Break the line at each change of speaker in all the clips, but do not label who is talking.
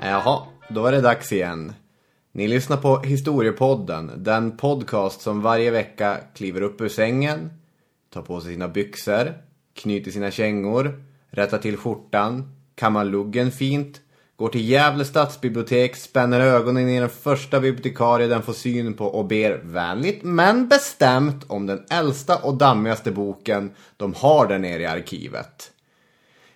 Jaha, då är det dags igen. Ni lyssnar på Historiepodden, den podcast som varje vecka kliver upp ur sängen, tar på sig sina byxor, knyter sina kängor, rättar till skjortan, kammar luggen fint, går till Gävle stadsbibliotek, spänner ögonen i den första bibliotekarie den får syn på och ber vänligt men bestämt om den äldsta och dammigaste boken de har där nere i arkivet.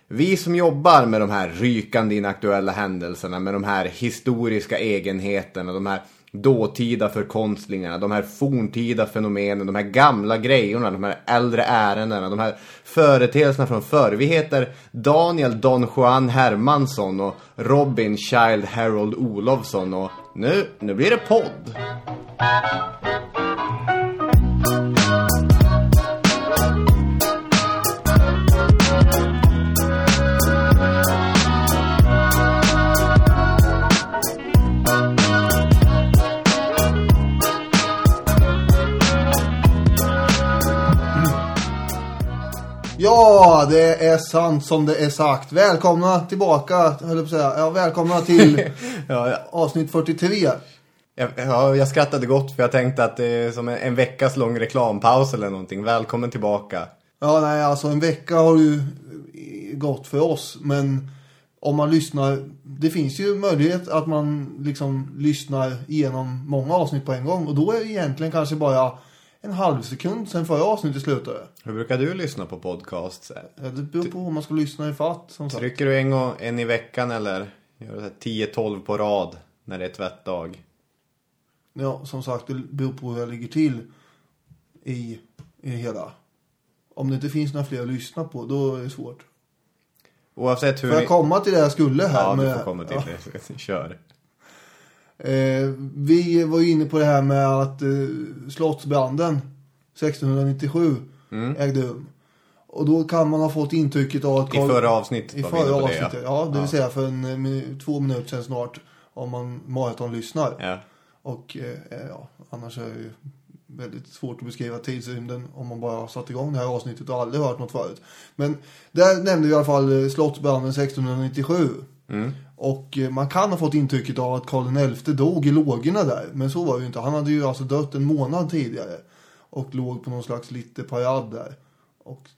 Vi som jobbar med de här rykande inaktuella händelserna, med de här historiska egenheterna, de här dåtida förkonstlingarna, de här forntida fenomenen, de här gamla grejerna, de här äldre ärendena, de här företeelserna från förr. Vi heter Daniel Don Juan Hermansson och Robin Child Harold Olofsson och nu, nu blir det podd.
Ja, det är sant som det är sagt. Välkomna tillbaka, höll jag på att säga. Ja, välkomna till
Ja,
avsnitt 43.
Jag, ja, jag skrattade gott för jag tänkte att det är som en, en veckas lång reklampaus eller någonting. Välkommen tillbaka.
Ja, nej, alltså en vecka har ju gått för oss. Men om man lyssnar, det finns ju möjlighet att man liksom lyssnar igenom många avsnitt på en gång. Och då är det egentligen kanske bara en halv sekund sen förra avsnittet slutade.
Hur brukar du lyssna på podcasts?
Ja, Det beror på hur man ska lyssna i fatt. Som sagt.
Trycker du en, gång, en i veckan eller gör du så här 10-12 på rad när det är tvättdag?
Ja, som sagt, det beror på hur jag ligger till i, i det hela. Om det inte finns några fler att lyssna på, då är det svårt.
Oavsett hur
Får jag komma till det jag skulle här?
Ja, du
med,
får komma till
ja.
det. Kör.
Eh, vi var ju inne på det här med att eh, slottsbranden 1697
Mm.
ägde rum. Och då kan man ha fått intrycket av att
I förra avsnittet
i förra
på det,
avsnittet, ja. det vill säga för en, eh, två minuter sedan snart om man maratonlyssnar.
Ja.
Och eh, ja, annars är det ju väldigt svårt att beskriva tidsrymden om man bara har satt igång det här avsnittet och aldrig hört något förut. Men där nämnde vi i alla fall eh, slottsbranden 1697.
Mm.
Och eh, man kan ha fått intrycket av att Karl XI dog i lågorna där. Men så var det ju inte. Han hade ju alltså dött en månad tidigare. Och låg på någon slags lite parad där. Och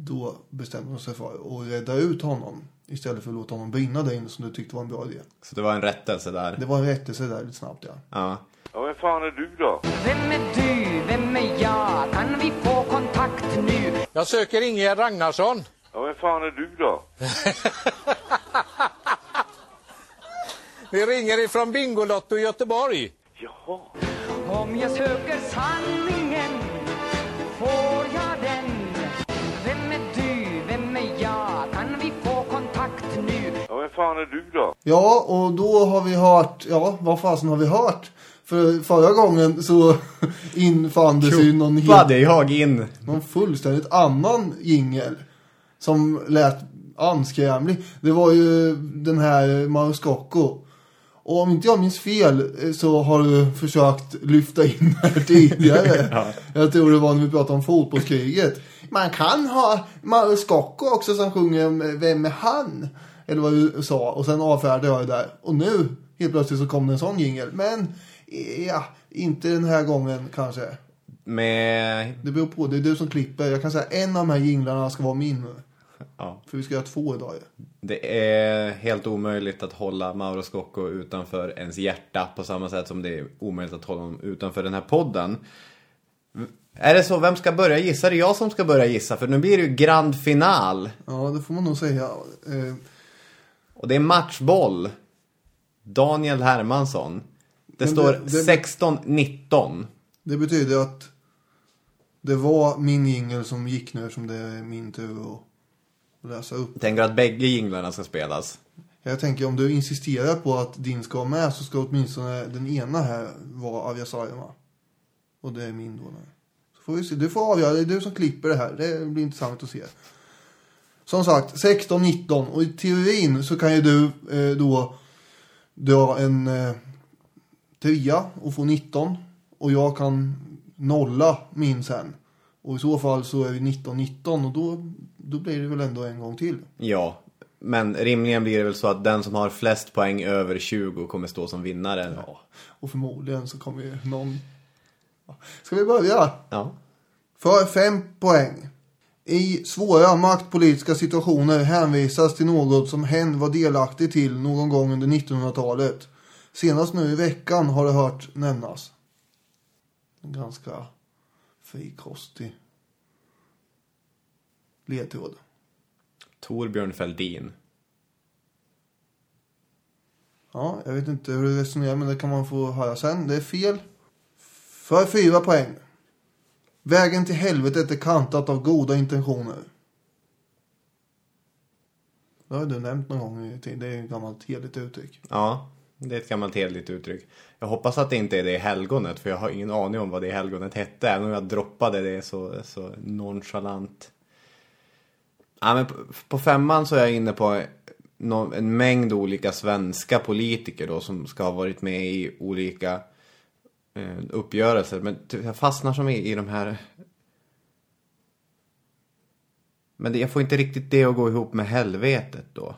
då bestämde de sig för att rädda ut honom. Istället för att låta honom brinna där inne som du tyckte var en bra idé.
Så det var en rättelse där.
Det var en rättelse där lite snabbt ja.
Ja.
Ja, vem fan är du då?
Vem är du? Vem är jag? Kan vi få kontakt nu?
Jag söker Ingegerd Ragnarsson.
Ja, vem fan är du då?
Vi ringer ifrån Bingolotto i Göteborg.
Jaha.
Om jag söker sanningen får jag den Vem är du? Vem är jag? Kan vi få kontakt nu?
Ja, vem fan är du då?
Ja, och då har vi hört, ja, vad fasen har vi hört? För förra gången så infann det sig någon, helt,
jag in.
någon fullständigt annan jingel som lät anskrämlig. Det var ju den här Mauro Scocco. Och om inte jag minns fel eh, så har du försökt lyfta in här tidigare. Jag tror det var när vi pratade om fotbollskriget. Man kan ha Mauro Scocco också som sjunger om Vem är han? Eller vad du sa. Och sen avfärdade jag det där. Och nu helt plötsligt så kom det en sån jingel. Men eh, ja, inte den här gången kanske.
Med...
Det beror på. Det är du som klipper. Jag kan säga en av de här jinglarna ska vara min.
Ja.
För vi ska göra två idag ju.
Det är helt omöjligt att hålla Mauro Scocco utanför ens hjärta på samma sätt som det är omöjligt att hålla honom utanför den här podden. Är det så? Vem ska börja gissa? Det är jag som ska börja gissa för nu blir det ju grand final.
Ja, det får man nog säga. Eh,
Och det är matchboll. Daniel Hermansson. Det står
det- det-
16-19.
det betyder att det var min jingel som gick nu som det är min tur att läsa upp.
Tänker att bägge jinglarna ska spelas.
Jag tänker om du insisterar på att din ska vara med så ska åtminstone den ena här vara Avia Sarma. Och det är min då. Så får vi se. Du får avgöra. Det är du som klipper det här. Det blir intressant att se. Som sagt, 16-19. Och i teorin så kan ju du eh, då dra en eh, trea och få 19. Och jag kan nolla minst sen. Och i så fall så är vi 19-19 och då, då blir det väl ändå en gång till.
Ja, men rimligen blir det väl så att den som har flest poäng över 20 kommer stå som vinnare.
Ja, och förmodligen så kommer ju någon... Ska vi börja?
Ja.
För fem poäng. I svåra maktpolitiska situationer hänvisas till något som hen var delaktig till någon gång under 1900-talet. Senast nu i veckan har det hört nämnas. Ganska frikostig ledtråd.
Torbjörn Fälldin.
Ja, jag vet inte hur du resonerar men det kan man få höra sen. Det är fel. För fyra poäng. Vägen till helvetet är kantat av goda intentioner. Det har du nämnt någon gång i tiden. Det är ett gammalt heligt uttryck.
Ja, det är ett gammalt hederligt uttryck. Jag hoppas att det inte är det helgonet, för jag har ingen aning om vad det helgonet hette. Även om jag droppade det så, så nonchalant. Ja, men på, på femman så är jag inne på en mängd olika svenska politiker då som ska ha varit med i olika eh, uppgörelser. Men jag fastnar som i, i de här... Men det, jag får inte riktigt det att gå ihop med helvetet då.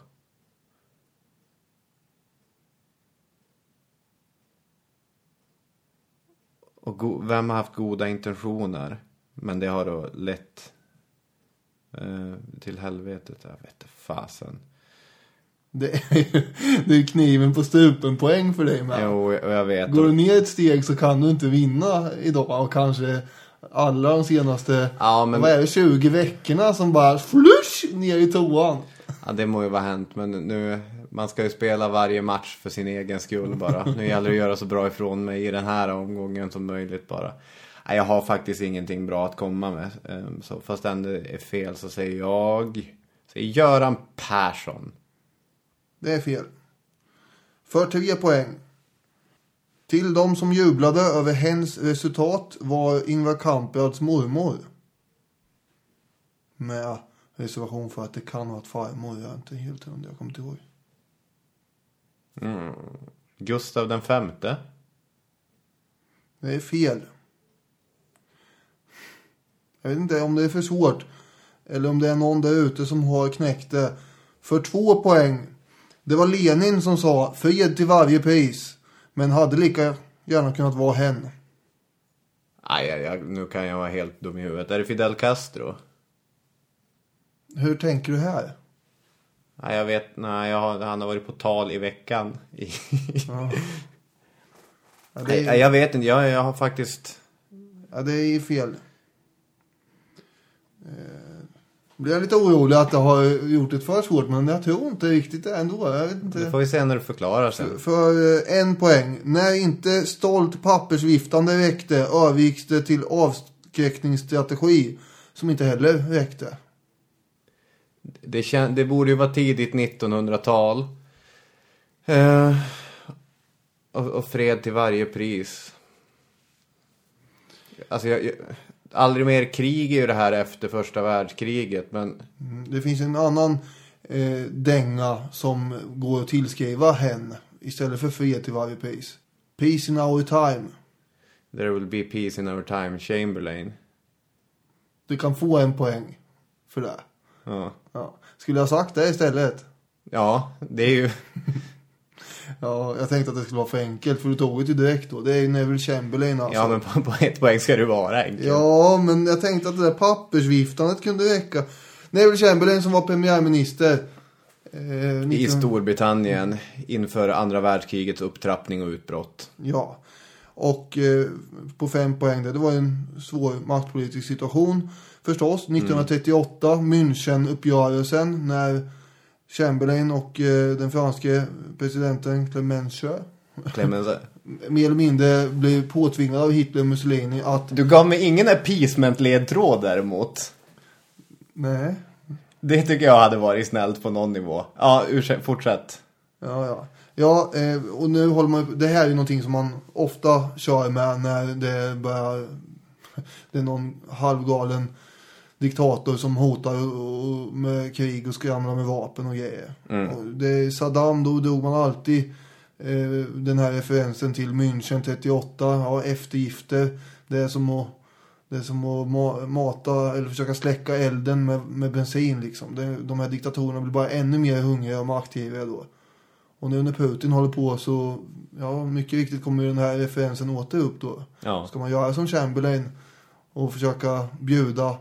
Och go- vem har haft goda intentioner? Men det har då lett till helvetet. Jag vet inte fasen.
Det är, det är kniven på strupen poäng för dig med.
Jo, jag vet.
Går du ner ett steg så kan du inte vinna idag och kanske alla de senaste
Ja, men-
vad är det, 20 veckorna som bara flush ner i toan.
Ja, det må ju vara hänt. Men nu, man ska ju spela varje match för sin egen skull bara. Nu gäller det att göra så bra ifrån mig i den här omgången som möjligt bara. Nej, jag har faktiskt ingenting bra att komma med. Ehm, Så fast ändå är fel så säger jag... Säger Göran Persson.
Det är fel. För tre poäng. Till de som jublade över hens resultat var Ingvar Kamprads mormor. Med reservation för att det kan vara ett farmor. Jag är inte helt hundra, jag kommer inte ihåg.
Gustav den femte.
Det är fel. Jag vet inte om det är för svårt. Eller om det är någon där ute som har knäckt det. För två poäng. Det var Lenin som sa fred till varje pris. Men hade lika gärna kunnat vara hen.
Nej, jag, jag, nu kan jag vara helt dum i huvudet. Är det Fidel Castro?
Hur tänker du här?
Nej, jag vet. Nej, jag har, han har varit på tal i veckan. I,
Ja, det
nej,
är,
jag vet inte. Jag, jag har faktiskt...
ja, det är fel. Eh, blir jag lite orolig att jag har gjort det för svårt. Men jag tror inte riktigt det ändå. Jag vet inte.
Det får vi se när du förklarar sen.
För eh, en poäng. När inte stolt pappersviftande räckte övergicks det till avskräckningsstrategi som inte heller räckte.
Det, kän, det borde ju vara tidigt 1900-tal. Eh, och, och fred till varje pris. Alltså, jag, jag, aldrig mer krig är ju det här efter första världskriget, men...
Mm, Det finns en annan eh, dänga som går att tillskriva hen istället för fred till varje pris. Peace in our time.
There will be peace in our time, Chamberlain.
Du kan få en poäng för det.
Ja,
Ja. Skulle jag ha sagt det istället?
ja det är ju...
Ja, jag tänkte att det skulle vara för enkelt för du tog det ju direkt då. Det är ju Neville Chamberlain alltså.
Ja, men på, på ett poäng ska det vara enkelt.
Ja, men jag tänkte att det där pappersviftandet kunde räcka. Neville Chamberlain som var premiärminister. Eh,
I
19
Storbritannien inför andra världskrigets upptrappning och utbrott.
Ja. Och eh, på fem poäng där. Det var en svår maktpolitisk situation. Förstås. 1938, Münchenuppgörelsen. När Chamberlain och eh, den franske presidenten Clemenceau
Clemens,
mer eller mindre blev påtvingade av Hitler och Mussolini att...
du gav mig ingen appeasement-ledtråd däremot.
Nej.
Det tycker jag hade varit snällt på någon nivå. Ja, ursäkt, fortsätt.
Ja, ja. Ja, eh, och nu håller man Det här är ju någonting som man ofta kör med när det börjar... Det är någon halvgalen diktator som hotar med krig och skramlar med vapen och grejer. Och det är Saddam, då drog man alltid eh, den här referensen till München 38. Ja, eftergifter Det är som att, det är som att ma- mata eller försöka släcka elden med, med bensin liksom. Det, de här diktatorerna blir bara ännu mer hungriga och maktgivriga då. Och nu när Putin håller på så, ja mycket riktigt kommer den här referensen åter upp då.
Ja.
Ska man göra som Chamberlain och försöka bjuda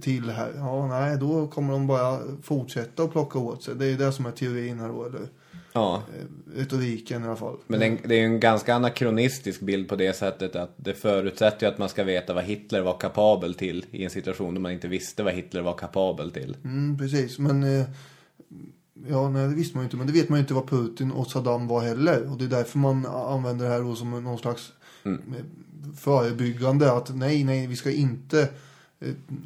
till här? Ja, nej, då kommer de bara fortsätta att plocka åt sig. Det är ju det som är teorin här då, eller
ja.
eh, retoriken i alla fall.
Men det är, en, det är ju en ganska anakronistisk bild på det sättet att det förutsätter ju att man ska veta vad Hitler var kapabel till i en situation då man inte visste vad Hitler var kapabel till.
Mm, precis, men eh, ja, nej, det visste man ju inte. Men det vet man ju inte vad Putin och Saddam var heller. Och det är därför man använder det här då som någon slags eh, förebyggande. Att nej, nej, vi ska inte eh,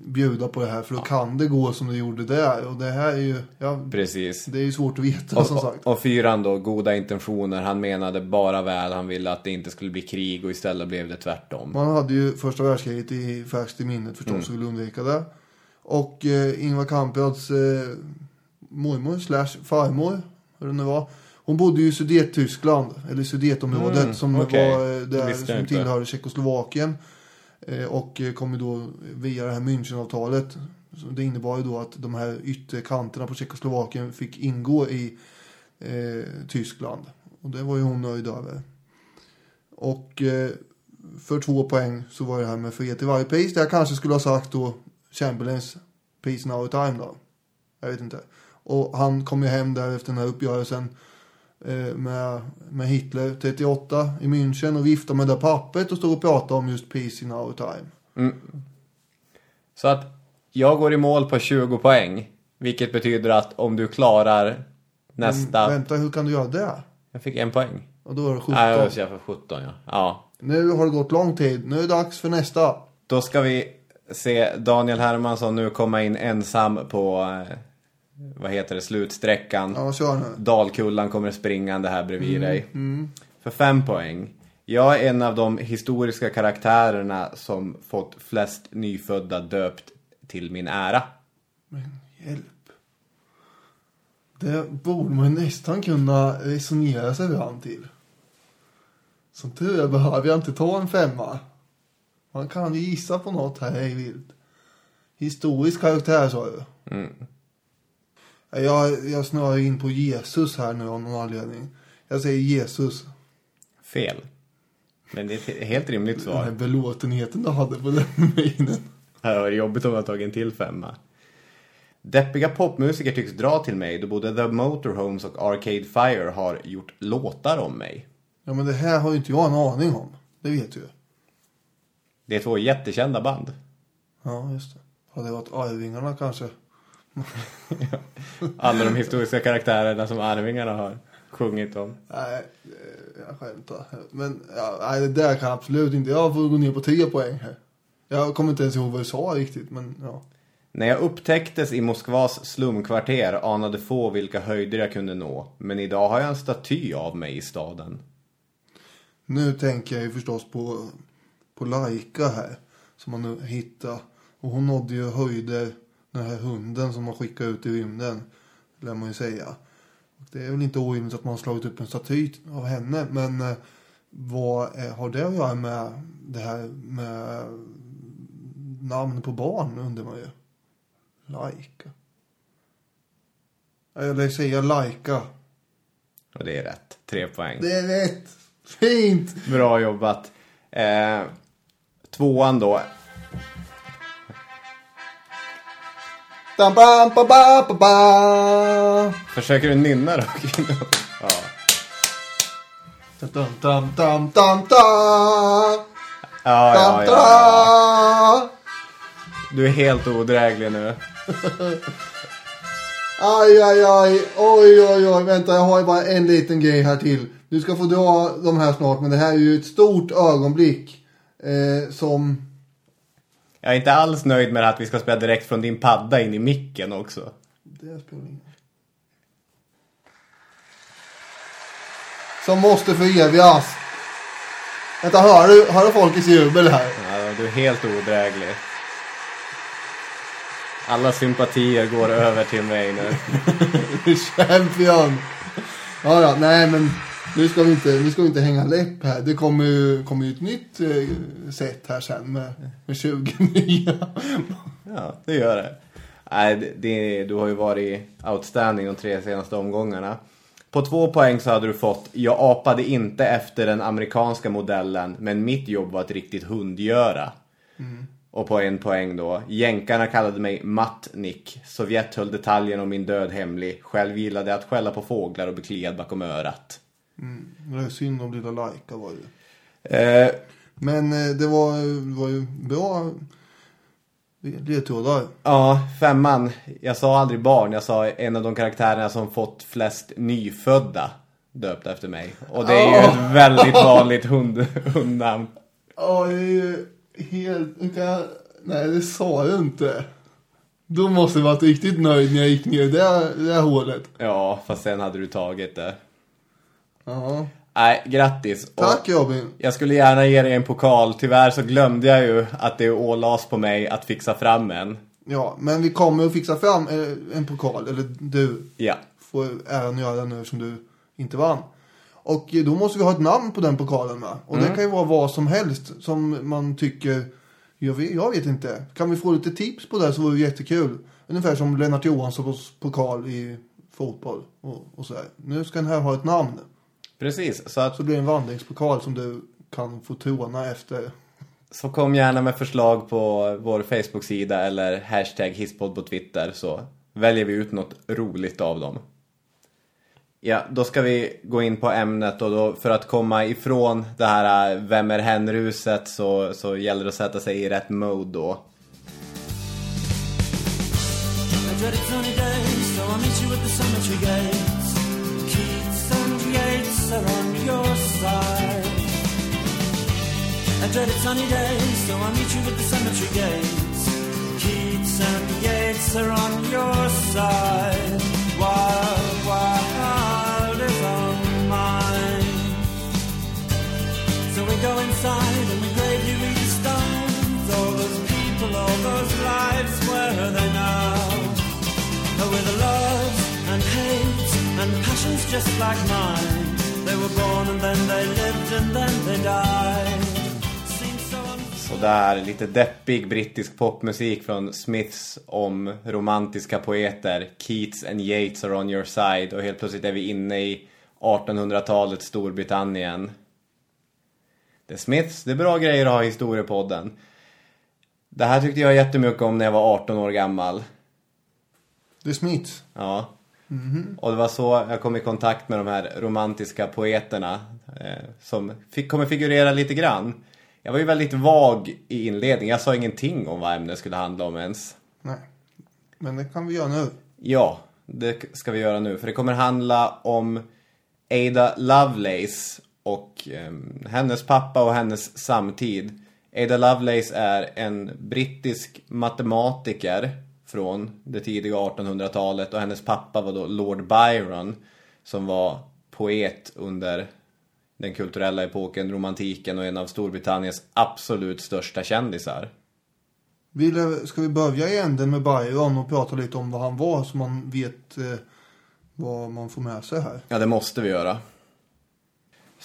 bjuda på det här. För då kan det gå som det gjorde där. Och det här är ju, ja,
Precis.
det är ju svårt att veta som
Och,
sagt.
och, och fyran då, goda intentioner. Han menade bara väl. Han ville att det inte skulle bli krig och istället blev det tvärtom.
Man hade ju första världskriget i färskt i minnet förstås och ville undvika det. Och eh, Ingvar Kamprads eh, mormor slash farmor, hur det nu var. Hon bodde ju i Sudettyskland, eller Sudetområdet
Mm,
som
okej.
var eh, där som
inte.
tillhörde Tjeckoslovakien. Eh, och kommer kom ju då via det här Münchenavtalet. Så Det innebar ju då att de här yttre kanterna på Tjeckoslovakien fick ingå i eh, Tyskland. Och det var ju hon nöjd över. Och eh, för två poäng så var det här med frihet till varje pris. Det jag kanske skulle ha sagt då Chamberlains Peace Now Time då. Jag vet inte. Och han kom ju hem där efter den här uppgörelsen med, med Hitler 38 i München och viftade med det pappret och stod och pratade om just Peace in our time.
Så att jag går i mål på 20 poäng. Vilket betyder att om du klarar nästa...
Men, vänta, hur kan du göra det?
Jag fick en poäng.
Och då är det 17.
Nej, jag får 17 ja. ja.
Nu har det gått lång tid. Nu är det dags för nästa.
Då ska vi se Daniel Hermansson nu komma in ensam på, eh, vad heter det, slutsträckan.
Ja, kör nu.
Dalkullan kommer springande här bredvid dig. För fem poäng. Jag är en av de historiska karaktärerna som fått flest nyfödda döpt till min ära.
Hjälp. Det borde man nästan kunna resonera sig fram till. Som tur är behöver jag inte ta en femma. Man kan ju gissa på något här hej vilt. Historisk karaktär sa du. Jag, jag snöar in på Jesus här nu av någon anledning. Jag säger Jesus.
Fel. Men det är ett helt rimligt
Den här
svar.
belåtenheten du hade på den minen.
Det hade varit jobbigt om jag tagit en till femma. Deppiga popmusiker tycks dra till mig då både The Motorhomes och Arcade Fire har gjort låtar om mig.
Ja men det här har ju inte jag en aning om. Det vet du ju.
Det är två jättekända band.
Ja just det. Hade det varit Arvingarna kanske.
Alla de historiska karaktärerna som Arvingarna har sjungit om.
Nej, eh, jag skämtar. Men ja, nej, det där kan absolut inte. Jag får gå ner på tre poäng här. Jag kommer inte ens ihåg vad du sa riktigt, men ja.
När jag upptäcktes i Moskvas slumkvarter anade få vilka höjder jag kunde nå. Men idag har jag en staty av mig i staden.
Nu tänker jag ju förstås på, på Laika här. Som man nu hittar. Och hon nådde ju höjder, den här hunden som man skickar ut i rymden. Lär man ju säga. Och det är väl inte orimligt att man har slagit upp en staty av henne. Men eh, vad har det att göra med det här med namn på barn undrar man ju. Laika. Eller säga Laika.
Och det är rätt. Tre poäng.
Det är rätt. Fint.
Bra jobbat. Eh, tvåan då.
Dam, bam, ba, ba, ba, ba.
Försöker du nynna då? ja.
Dam, dam, dam, dam, dam.
Ja, ja, ja, ja. Du är helt odräglig nu.
Aj, aj, aj. Oj, oj, oj. Vänta, jag har ju bara en liten grej här till. Du ska få dra de här snart, men det här är ju ett stort ögonblick. Eh, som...
Jag är inte alls nöjd med att vi ska spela direkt från din padda in i micken också.
Det spelar ingen Som måste förevigas. Vänta, hör du, hör du folkets jubel här?
Ja, du är helt odräglig. Alla sympatier går över till mig nu.
Champion. Ja, ja, nej men nu, ska vi inte, nu ska vi inte hänga läpp här. Det kommer ju, kommer ju ett nytt eh, set här sen med, med 20 nya.
Ja, det gör det. Nej, det, du har ju varit outstanding de tre senaste omgångarna. På två poäng så hade du fått Jag apade inte efter den amerikanska modellen men mitt jobb var ett riktigt hundgöra. Och på en poäng då. Jänkarna kallade mig Matt-Nick. Sovjet höll detaljen om min död hemlig. Själv gillade jag att skälla på fåglar och bli kliad bakom örat.
Det är synd om lilla Laika var det.
Eh,
Men eh, det var, det var ju bra ledtrådar.
Ja, femman. Jag sa aldrig barn. Jag sa en av de karaktärerna som fått flest nyfödda döpta efter mig. Och det är ju ett väldigt vanligt hund, hundnamn.
Ja, det är ju helt... Nej, det sa du inte. Då måste jag varit riktigt nöjd när jag gick ner i det, det hålet.
Ja, fast sen hade du tagit det.
Ja.
Nej, grattis.
Tack Robin.
Jag skulle gärna ge dig en pokal. Tyvärr så glömde jag ju att det ålades på mig att fixa fram en.
Ja, men vi kommer att fixa fram eh, en pokal. Eller du
Ja.
får äran att göra det nu som du inte vann. Och eh, då måste vi ha ett namn på den pokalen med. Och det kan ju vara vad som helst som man tycker, jag vet, jag vet inte. Kan vi få lite tips på det så vore det jättekul. Ungefär som Lennart Johanssons pokal i fotboll och, och sådär. Nu ska den här ha ett namn.
Precis, så, att,
Så blir det en vandringspokal som du kan få tråna efter.
så kom gärna med förslag på vår Facebook-sida eller hashtag hisspodd på Twitter så väljer vi ut något roligt av dem. Ja, då ska vi gå in på ämnet och då för att komma ifrån det här äh, Vem är hen-ruset så, så gäller det att sätta sig i rätt mode då.
I Yates are on your side. I dreaded sunny days, so I'll meet you at the cemetery gates. Keats and Yates are on your side. Wild, wild is on mine. So we go inside and we gravely read the stones. All those people, all those lives, where are they now? With the loves and hates and passions just like mine. They were born and then they lived and then they died.
Sådär, lite deppig brittisk popmusik från Smiths om romantiska poeter. Keats and Yates are on your side. Och helt plötsligt är vi inne i 1800-talets Storbritannien. Det är Smiths, det är bra grejer att ha i historiepodden. Det här tyckte jag jättemycket om när jag var 18 år gammal.
Det är Smiths.
Ja. Och det var så jag kom i kontakt med de här romantiska poeterna eh, som fick, kommer figurera lite grann. Jag var ju väldigt vag i inledningen. Jag sa ingenting om vad ämnet skulle handla om ens.
Nej. Men det kan vi göra nu.
Ja, det ska vi göra nu. För det kommer handla om Ada Lovelace och eh, hennes pappa och hennes samtid. Ada Lovelace är en brittisk matematiker från det tidiga 1800-talet och hennes pappa var då Lord Byron som var poet under den kulturella epoken, romantiken och en av Storbritanniens absolut största kändisar.
Vill, ska vi börja i änden med Byron och prata lite om vad han var så man vet eh, vad man får med sig här?
Ja, det måste vi göra.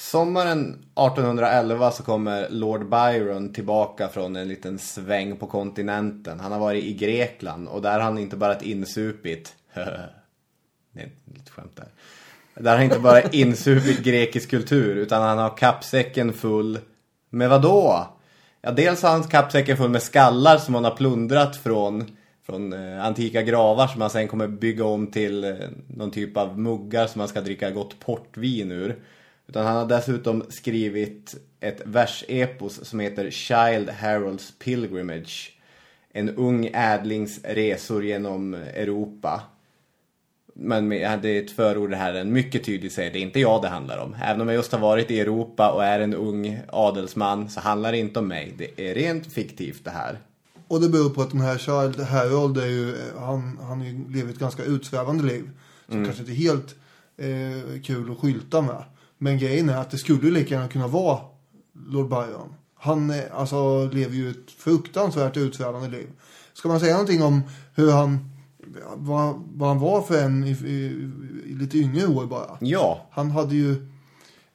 Sommaren 1811 så kommer Lord Byron tillbaka från en liten sväng på kontinenten. Han har varit i Grekland och där har han inte bara ett insupit. Det är lite skämt där. Där har han inte bara insupit grekisk kultur utan han har kappsäcken full med vad då? Ja, dels har han kappsäcken full med skallar som han har plundrat från, från eh, antika gravar som han sen kommer bygga om till eh, någon typ av muggar som han ska dricka gott portvin ur. Utan han har dessutom skrivit ett versepos som heter Child Harold's Pilgrimage. En ung ädlings resor genom Europa. Men det är ett förord här den mycket tydligt säger, det är inte jag det handlar om. Även om jag just har varit i Europa och är en ung adelsman så handlar det inte om mig. Det är rent fiktivt det här.
Och det beror på att den här Child Harold är ju, han, han ju- lever ett ganska utsvävande liv. Som kanske inte är helt eh, kul att skylta med. Men grejen är att det skulle lika gärna kunna vara Lord Byron. Han alltså, lever ju ett fruktansvärt utsvävande liv. Ska man säga någonting om hur han, vad, vad han var för en i, i, i lite yngre år bara?
Ja,
Han hade ju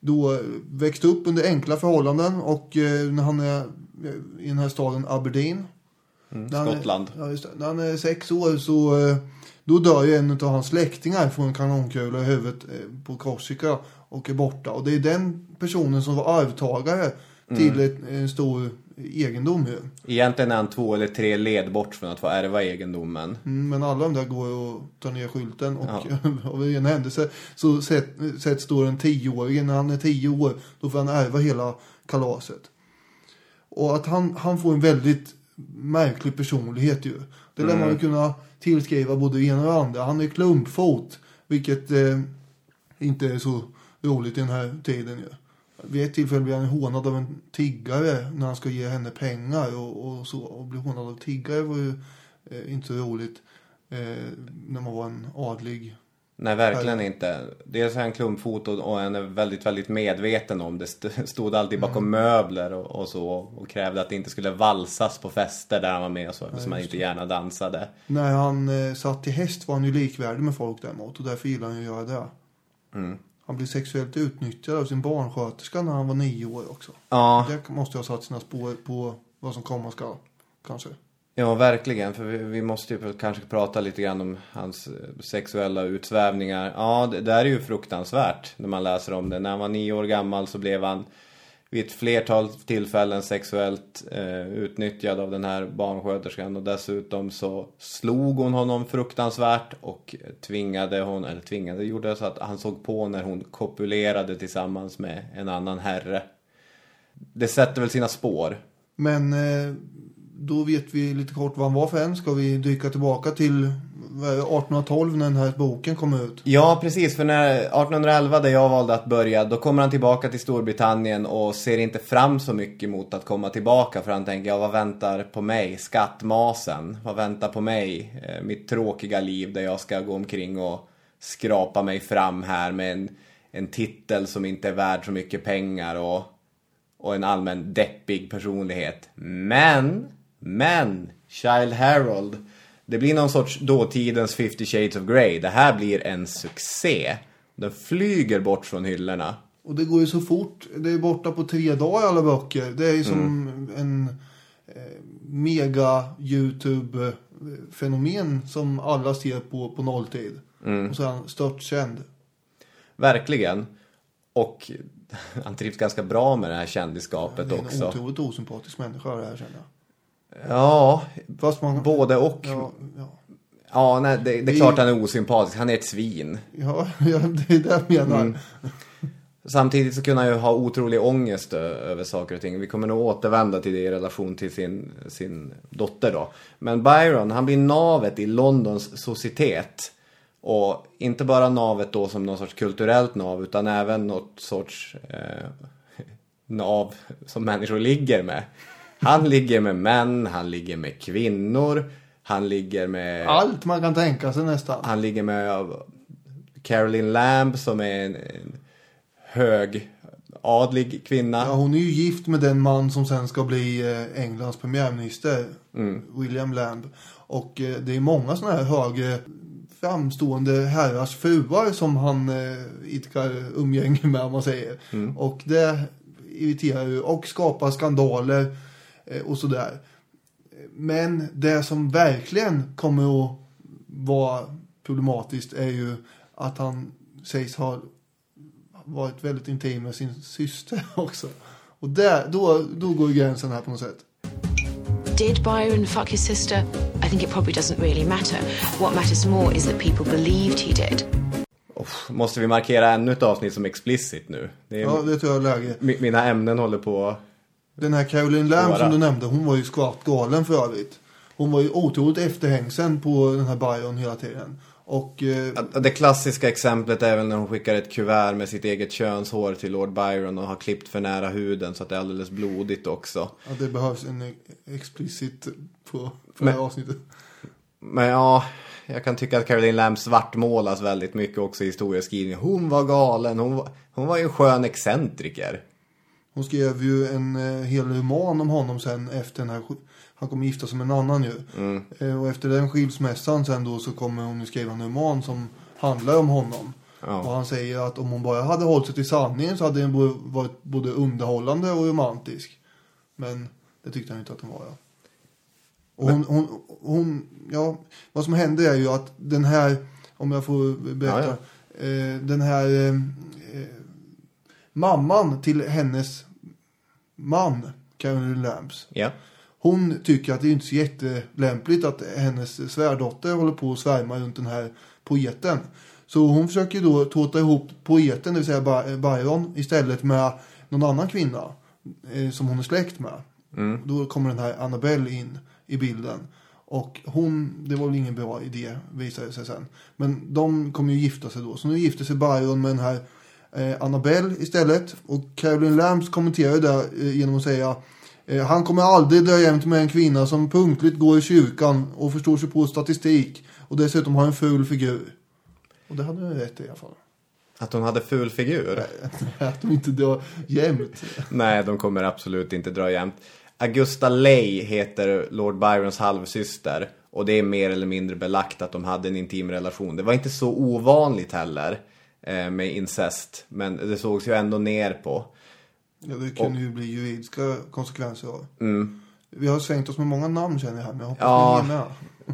då växte upp under enkla förhållanden och eh, när han är eh, i den här staden Aberdeen. När han är-
Skottland.
Ja, just det. När han är sex år så eh, då dör ju en av hans släktingar från en kanonkula i huvudet eh, på Korsika och är borta. Och det är den personen som var arvtagare till ett, en stor egendom ju.
Egentligen är han två eller tre led bort från att få ärva egendomen.
Mm, Men alla de där går och tar ner skylten och av en händelse så sätt, sätts då en tioåring, när han är tio år, då får han ärva hela kalaset. Och att han, han får en väldigt märklig personlighet ju. Det lär man ju kunna tillskriva både det ena och det andra. Han är klumpfot, vilket eh, inte är så roligt i den här tiden ju. Vid ett tillfälle blir han hånad av en tiggare när han ska ge henne pengar och, och så. Och bli hånad av tiggare var ju eh, inte så roligt eh, när man var en adlig.
Nej, verkligen inte. Dels är han klumpfot och, och han är väldigt, väldigt medveten om det. St- Stod alltid bakom möbler och, och så. Och krävde att det inte skulle valsas på fester där han var med och så. Eftersom han inte gärna dansade.
När han eh, satt till häst var han ju likvärdig med folk däremot och därför gillar han ju att göra det. Han blev sexuellt utnyttjad av sin barnsköterska när han var nio år också.
Ja,
Det måste ha satt sina spår på vad som komma skall. Kanske.
ja verkligen. För vi, vi måste ju kanske prata lite grann om hans eh, sexuella utsvävningar. Ja, det där är ju fruktansvärt när man läser om det. När han var nio år gammal så blev han vid ett flertal tillfällen sexuellt eh, utnyttjad av den här barnsköterskan och dessutom så slog hon honom fruktansvärt och tvingade hon, eller tvingade, gjorde så att han såg på när hon kopulerade tillsammans med en annan herre. Det sätter väl sina spår.
Men eh, då vet vi lite kort vad han var för en. Ska vi dyka tillbaka till 1812 när den här boken kom ut?
Ja, precis. För när 1811, där jag valde att börja, då kommer han tillbaka till Storbritannien och ser inte fram så mycket mot att komma tillbaka. För han tänker, ja, vad väntar på mig? Skattmasen. Vad väntar på mig? Eh, mitt tråkiga liv där jag ska gå omkring och skrapa mig fram här med en, en titel som inte är värd så mycket pengar och, och en allmän deppig personlighet. Men, men, Child Harold. Det blir någon sorts dåtidens 50 Shades of Grey. Det här blir en succé. Den flyger bort från hyllorna.
Och det går ju så fort. Det är borta på tre dagar alla böcker. Det är ju som en eh, mega YouTube-fenomen som alla ser på, på nolltid. Och så är han stört känd.
Verkligen. Och han trivs ganska bra med det här kändisskapet
Det är en
också.
otroligt osympatisk människa det här känner jag.
Ja,
Fast man...
både och.
Ja, ja.
Ja, nej, det, det är klart han är osympatisk. Han är ett svin.
Ja, ja, det är det jag menar.
Samtidigt så kunde han ju ha otrolig ångest ö- över saker och ting. Vi kommer nog återvända till det i relation till sin, sin dotter då. Men Byron, han blir navet i Londons societet. Och inte bara navet då som någon sorts kulturellt nav utan även något sorts eh, nav som människor ligger med. Han ligger med män, han ligger med kvinnor, han ligger med...
Allt man kan tänka sig nästan.
Han ligger med Caroline Lamb som är en, en hög adlig kvinna.
Ja, hon är ju gift med den man som sen ska bli eh, Englands premiärminister. William Lamb. Och eh, det är många sådana här högre framstående herrars fruar som han eh, idkar umgänge med om man säger. Och det irriterar ju och skapar skandaler eh, och sådär. Men det som verkligen kommer att vara problematiskt är ju att han sägs ha varit väldigt intim med sin syster också. Och där, då, då går gränsen här på något sätt.
Did Byron fuck his sister? I think it probably doesn't really matter. What matters more is that people believed he did.
Uff, måste vi markera ännu ett avsnitt som explicit nu? Det är,
Ja, det tror jag är läge.
mi- Mina ämnen håller på...
Den här Caroline Lamb
Våra.
som du nämnde, hon var ju skvatt galen för övrigt. Hon var ju otroligt efterhängsen på den här Byron hela tiden. Och eh,
Det klassiska exemplet är väl när hon skickar ett kuvert med sitt eget könshår till Lord Byron och har klippt för nära huden så att det är alldeles blodigt också.
att det behövs en e- explicit på, på
Men-
det här avsnittet.
Men ja, jag kan tycka att Caroline Lamb svartmålas väldigt mycket också i historieskrivningen. Hon var galen, hon var, hon var ju en skön excentriker.
Hon skrev ju en eh, hel roman om honom sen efter den här han kommer gifta sig med en annan ju. Eh, och efter den skilsmässan sen då så kommer hon ju skriva en roman som handlar om honom.
Ja.
Och han säger att om hon bara hade hållit sig till sanningen så hade den varit både underhållande och romantisk. Men det tyckte han inte att den var. Ja. Och hon, hon, hon, ja, vad som hände är ju att den här, om jag får berätta, Eh, den här eh, eh, mamman till hennes man, Caroline Lamps.
Ja.
Hon tycker att det är inte så jättelämpligt att hennes svärdotter håller på att svärma runt den här poeten. Så hon försöker då tåta ihop poeten, det vill säga By- Byron, istället med någon annan kvinna eh, som hon är släkt med. Då kommer den här Annabelle in i bilden. Och hon, det var väl ingen bra idé visade det sig sen. Men de kommer ju gifta sig då. Så nu gifter sig Byron med den här Annabelle istället. Och Caroline Lambs kommenterar det eh, genom att säga eh, Han kommer aldrig dö jämt med en kvinna som punktligt går i kyrkan och förstår sig på statistik. Och dessutom har en ful figur. Och det hade hon rätt i alla fall.
Att hon hade ful figur.
Att de inte dör jämt.
Nej, de kommer absolut inte dra jämnt. Augusta Leigh heter Lord Byrons halvsyster. Och det är mer eller mindre belagt att de hade en intim relation. Det var inte så ovanligt heller eh, med incest. Men det sågs ju ändå ner på.
Ja, det kan ju bli juridiska konsekvenser av. Vi har svängt oss med många namn känner jag här, men jag hoppas
Ja.
ni är med.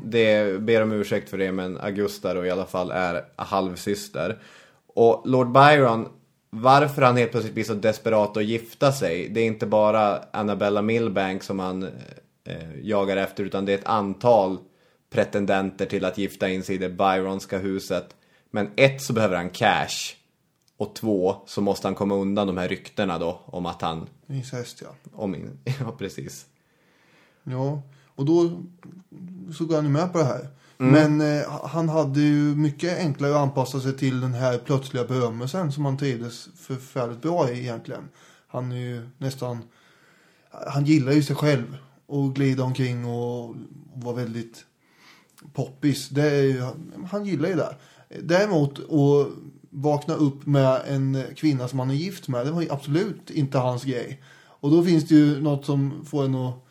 Det ber om ursäkt för det, men Augusta då i alla fall är halvsyster. Och Lord Byron, varför han helt plötsligt blir så desperat att gifta sig, det är inte bara Annabella Milbank som han eh, jagar efter, utan det är ett antal pretendenter till att gifta in sig i det Byronska huset. Men ett så behöver han cash. Och två så måste han komma undan de här ryktena då om att han,
Incest, ja.
om, ja precis.
Ja, och då så går han ju med på det här. Men eh, han hade ju mycket enklare att anpassa sig till den här plötsliga berömmelsen som han trivdes förfärligt bra i egentligen. Han är ju nästan, han gillar ju sig själv och glida omkring och, och vara väldigt poppis. Det är ju, han gillar ju det. Däremot att vakna upp med en kvinna som han är gift med, det var ju absolut inte hans grej. Och då finns det ju något som får en att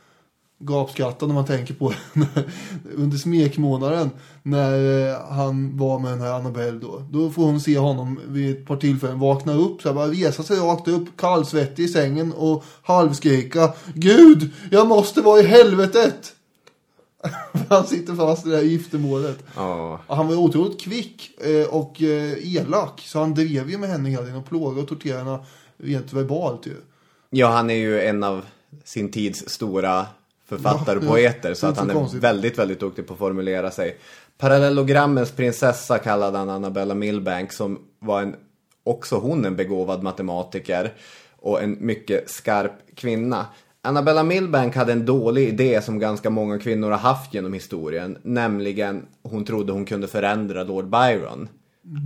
gapskratta när man tänker på under smekmånaden när eh, han var med den här Annabelle då. Då får hon se honom vid ett par tillfällen vakna upp, så här, bara resa sig rakt upp, kallsvettig i sängen och halvskrika Gud, jag måste vara i helvetet! Han sitter fast i det här giftermålet.
Ja.
Och han var otroligt kvick eh, och eh, elak, så han drev ju med henne hela tiden och plågade och torterade henne rent verbalt ju.
Ja, han är ju en av sin tids stora författare och
Ja,
poeter. Så att han är
konstigt.
väldigt, väldigt duktig på att formulera sig. Parallellogrammens prinsessa kallade han Annabella Milbank som var en, också hon en begåvad matematiker och en mycket skarp kvinna. Annabella Milbank hade en dålig idé som ganska många kvinnor har haft genom historien. Nämligen, hon trodde hon kunde förändra Lord Byron.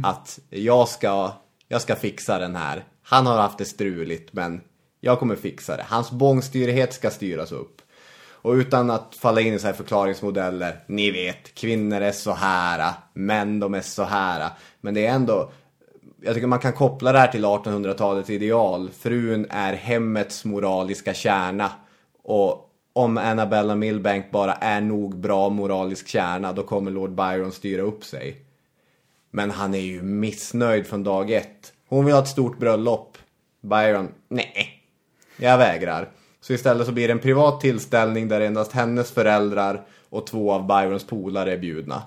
Att jag ska, jag ska fixa den här. Han har haft det struligt men jag kommer fixa det. Hans bångstyrighet ska styras upp. Och utan att falla in i så här förklaringsmodeller. Ni vet, kvinnor är så här, män de är så här. Men det är ändå, jag tycker man kan koppla det här till 1800-talets ideal. Frun är hemmets moraliska kärna. Och om Annabella Milbank bara är nog bra moralisk kärna, då kommer Lord Byron styra upp sig. Men han är ju missnöjd från dag ett. Hon vill ha ett stort bröllop. Byron, nej. Jag vägrar. Så istället så blir det en privat tillställning där endast hennes föräldrar och två av Byrons polare är bjudna.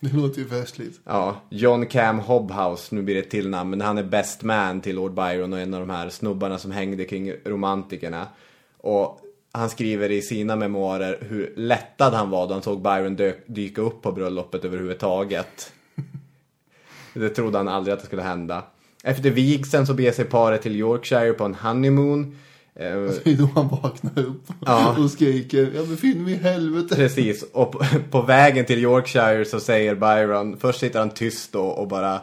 Det låter ju festligt.
Ja, John Cam Hobhouse, nu blir det ett till namn, men han är best man till Lord Byron och en av de här snubbarna som hängde kring romantikerna. Och han skriver i sina memoarer hur lättad han var då han såg Byron dö- dyka upp på bröllopet överhuvudtaget. Det trodde han aldrig att det skulle hända. Efter vigseln så beger sig paret till Yorkshire på en honeymoon. Eh,
Det är då han vaknar upp
Ja.
och skriker Jag befinner mig i helvete.
Precis, och på, på vägen till Yorkshire så säger Byron, först sitter han tyst då och bara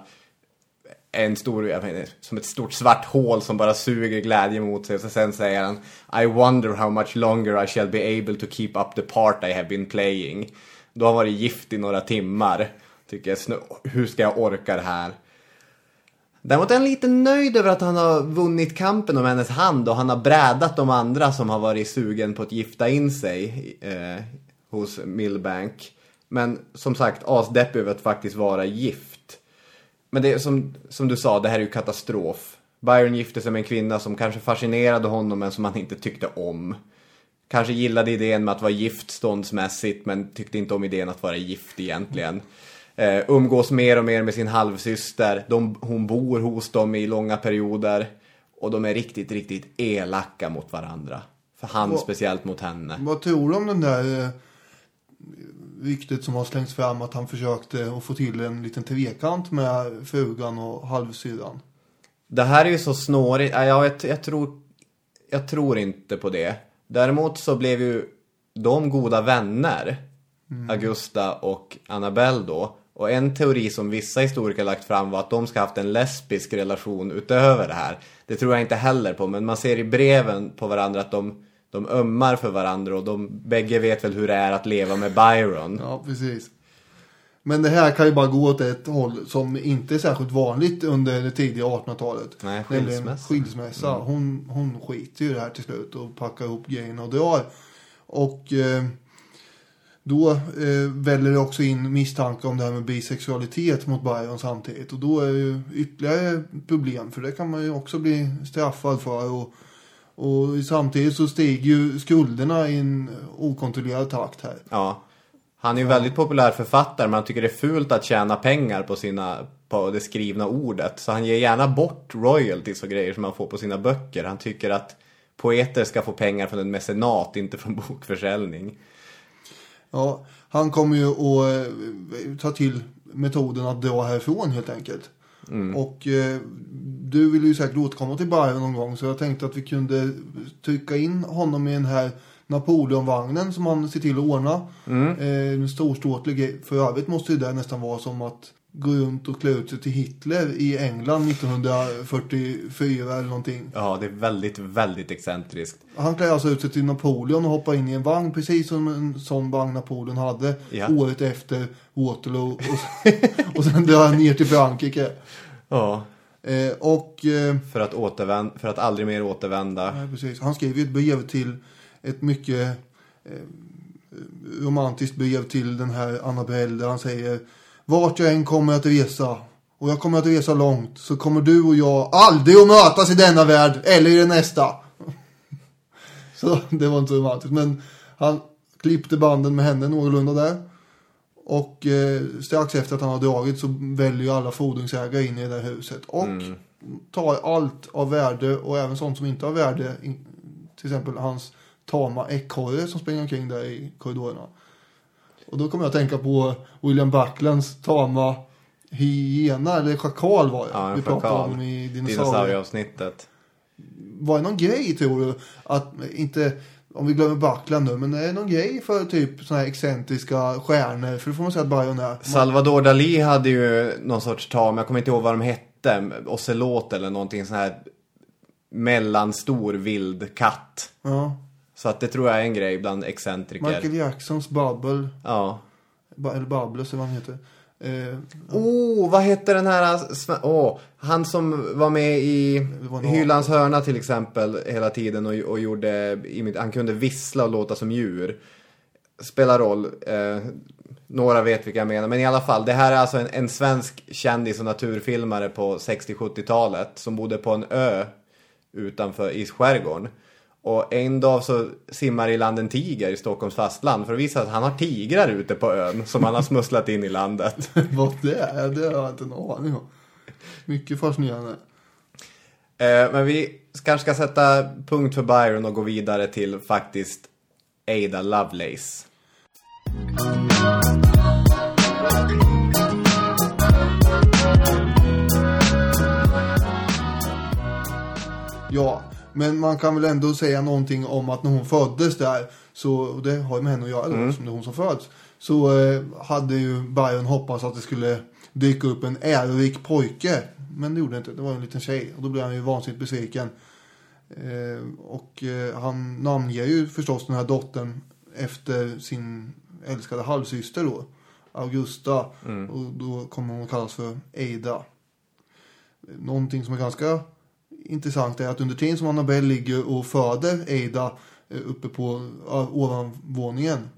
en stor, jag inte, som ett stort svart hål som bara suger glädje mot sig. Och så sen säger han I wonder how much longer I shall be able to keep up the part I have been playing. Då har han varit gift i några timmar. Tycker jag, hur ska jag orka det här? Däremot är han lite nöjd över att han har vunnit kampen om hennes hand och han har brädat de andra som har varit sugen på att gifta in sig eh, hos Milbank. Men som sagt, asdeppig över att faktiskt vara gift. Men det är som, som du sa, det här är ju katastrof. Byron gifte sig med en kvinna som kanske fascinerade honom men som han inte tyckte om. Kanske gillade idén med att vara gift ståndsmässigt men tyckte inte om idén att vara gift egentligen. Eh, umgås mer och mer med sin halvsyster. De, hon bor hos dem i långa perioder. Och de är riktigt, riktigt elaka mot varandra. För han
Vad-
speciellt mot henne.
Vad tror du om den där eh, ryktet som har slängts fram att han försökte att få till en liten trekant med frugan och halvsyrran?
Det här är ju så snårigt. Ja, Jag, jag, tror, jag tror inte på det. Däremot så blev ju de goda vänner. Augusta och Annabelle då. Och en teori som vissa historiker lagt fram var att de ska ha haft en lesbisk relation utöver det här. Det tror jag inte heller på, men man ser i breven på varandra att de, de ömmar för varandra och de bägge vet väl hur det är att leva med Byron.
Ja, precis. Men det här kan ju bara gå åt ett håll som inte är särskilt vanligt under det tidiga 1800-talet.
Nej, skilsmässa.
skilsmässa. Hon, hon skiter ju i det här till slut och packar ihop grejerna och drar. Och eh, då eh, väller det också in misstankar om det här med bisexualitet mot Byron samtidigt. Och då är det ju ytterligare problem för det kan man ju också bli straffad för. Och, och samtidigt så stiger ju skulderna i en okontrollerad takt här.
Ja. Han är ju väldigt populär författare men han tycker det är fult att tjäna pengar på, sina, på det skrivna ordet. Så han ger gärna bort royalties och grejer som han får på sina böcker. Han tycker att poeter ska få pengar från en mecenat, inte från bokförsäljning.
Ja, han kommer ju att eh, ta till metoden att dra härifrån helt enkelt. Och eh, du vill ju säkert återkomma till Byron någon gång så jag tänkte att vi kunde trycka in honom i den här Napoleonvagnen som han ser till att ordna. Eh, en storståtlig grej. För övrigt måste det där nästan vara som att gå runt och klä ut sig till Hitler i England 1944 eller någonting.
Ja, det är väldigt, väldigt excentriskt.
Han klär alltså ut sig till Napoleon och hoppar in i en vagn precis som en sån vagn Napoleon hade
Ja.
året efter Waterloo. Och, och sen drar han ner till Frankrike.
Ja.
Eh, och eh,
För att, återvända, för att aldrig mer återvända.
nej, precis, han skrev ju ett brev till ett mycket eh, romantiskt brev till den här Annabelle där han säger Vart jag än kommer att resa och jag kommer att resa långt så kommer du och jag aldrig att mötas i denna värld eller i den nästa. Så det var inte så romantiskt. Men han klippte banden med henne någorlunda där. Och eh, strax efter att han har dragit så väljer alla fordringsägare in i det där huset. Och tar allt av värde och även sånt som inte har värde. Till exempel hans tama ekorre som springer omkring där i korridorerna. Och då kommer jag att tänka på William Bucklands tama hyena eller schakal var det.
Ja,
Vi pratade
schakal.
om i
Dinosaurieavsnittet.
var det någon grej tror du? Att inte, om vi glömmer Backland nu, men är det någon grej för typ sådana här excentriska stjärnor? För det får man säga att Byron är.
Salvador Dalí hade ju någon sorts tam, jag kommer inte ihåg vad de hette, ocelot eller någonting sån här mellanstor vild katt.
Ja.
Så att det tror jag är en grej bland excentriker.
Michael Jacksons Bubble,
Ja.
ba- eller Bubbles eller vad han heter. Eh,
Oh, vad hette den här, åh, han som var med i Hylands hörna till exempel hela tiden och, och gjorde, han kunde vissla och låta som djur. Spelar roll, eh, några vet vilka jag menar, men i alla fall, det här är alltså en, en svensk kändis och naturfilmare på 60-70-talet som bodde på en ö utanför i skärgården. Och en dag så simmar i land en tiger i Stockholms fastland för att visa att han har tigrar ute på ön som han har smusslat in i landet.
vad det är, det har jag inte en aning om. Mycket fascinerande.
Eh, men vi kanske ska sätta punkt för Byron och gå vidare till faktiskt Ada Lovelace.
Ja, men man kan väl ändå säga någonting om att när hon föddes där, så, och det har ju med henne att göra då, som det är hon som föds, så eh, hade ju Byron hoppats att det skulle dyka upp en ärorik pojke. Men det gjorde det inte, det var en liten tjej. Och då blev han ju vansinnigt besviken. Eh, och eh, han namnger ju förstås den här dottern efter sin älskade halvsyster då, Augusta. Och då kommer hon att kallas för Ada. Någonting som är ganska intressant är att under tiden som Annabelle ligger och föder Ada eh, uppe på ovanvåningen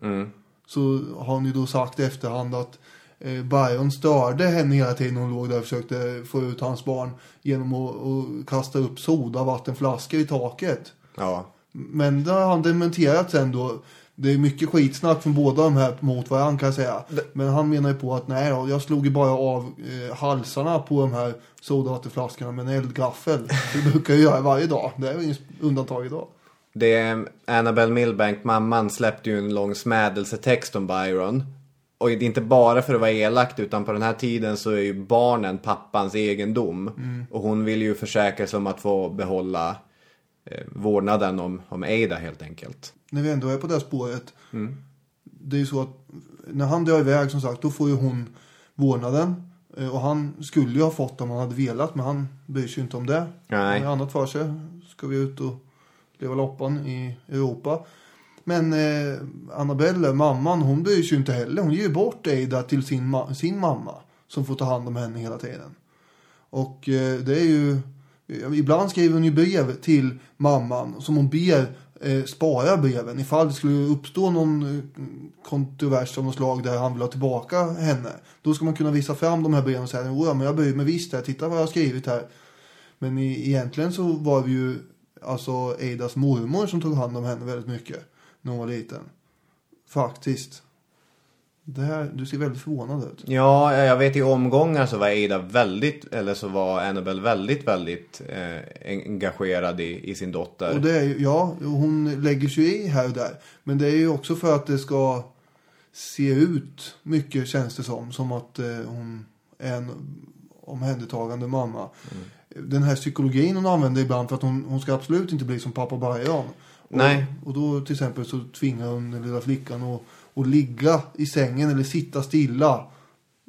så har hon ju då sagt i efterhand att eh, Byron störde henne hela tiden hon låg där och försökte få ut hans barn genom att, att kasta upp soda vattenflaskor i taket.
Ja.
Men det har han dementerat sen då. Det är mycket skitsnack från båda de här mot varandra kan jag säga. Men han menar ju på att nej då, jag slog ju bara av eh, halsarna på de här sodavattenflaskorna med en eldgaffel. Det brukar jag göra varje dag. Det är ju inget undantag idag.
Det, Annabelle Milbank, mamman, släppte ju en lång smädelsetext om Byron. Och är inte bara för att vara elakt utan på den här tiden så är ju barnen pappans egendom. Och hon vill ju försäkra sig om att få behålla eh, vårdnaden om, om Ada helt enkelt.
När vi ändå är på det spåret. Det är ju så att när han drar iväg som sagt då får ju hon vårdnaden. Eh, Och han skulle ju ha fått om han hade velat men han bryr sig inte om det.
Nej.
Han har annat för sig. Ska vi ut och leva loppan i Europa. Men eh, Annabelle, mamman, hon bryr sig ju inte heller. Hon ger ju bort Ada till sin, ma- sin mamma. Som får ta hand om henne hela tiden. Och eh, det är ju... Ibland skriver hon ju brev till mamman som hon ber eh, spara breven. Ifall det skulle uppstå någon eh, kontrovers av något slag där han vill ha tillbaka henne. Då ska man kunna visa fram de här breven och säga ja, men jag bryr mig visst här. Titta vad jag har skrivit här. Men i, egentligen så var det ju alltså Eidas mormor som tog hand om henne väldigt mycket när hon var liten. Faktiskt. Det här, du ser väldigt förvånad ut.
Ja, jag vet i omgångar så var Ada väldigt, eller så var Annabelle väldigt, väldigt eh, engagerad i, i sin dotter.
Och det är ju, ja, hon lägger sig i här och där. Men det är ju också för att det ska se ut mycket känns det som. Som att eh, hon är en omhändertagande mamma. Den här psykologin hon använder ibland för att hon, hon ska absolut inte bli som pappa Byron. Och,
Nej.
Och då till exempel så tvingar hon den lilla flickan att, att ligga i sängen eller sitta stilla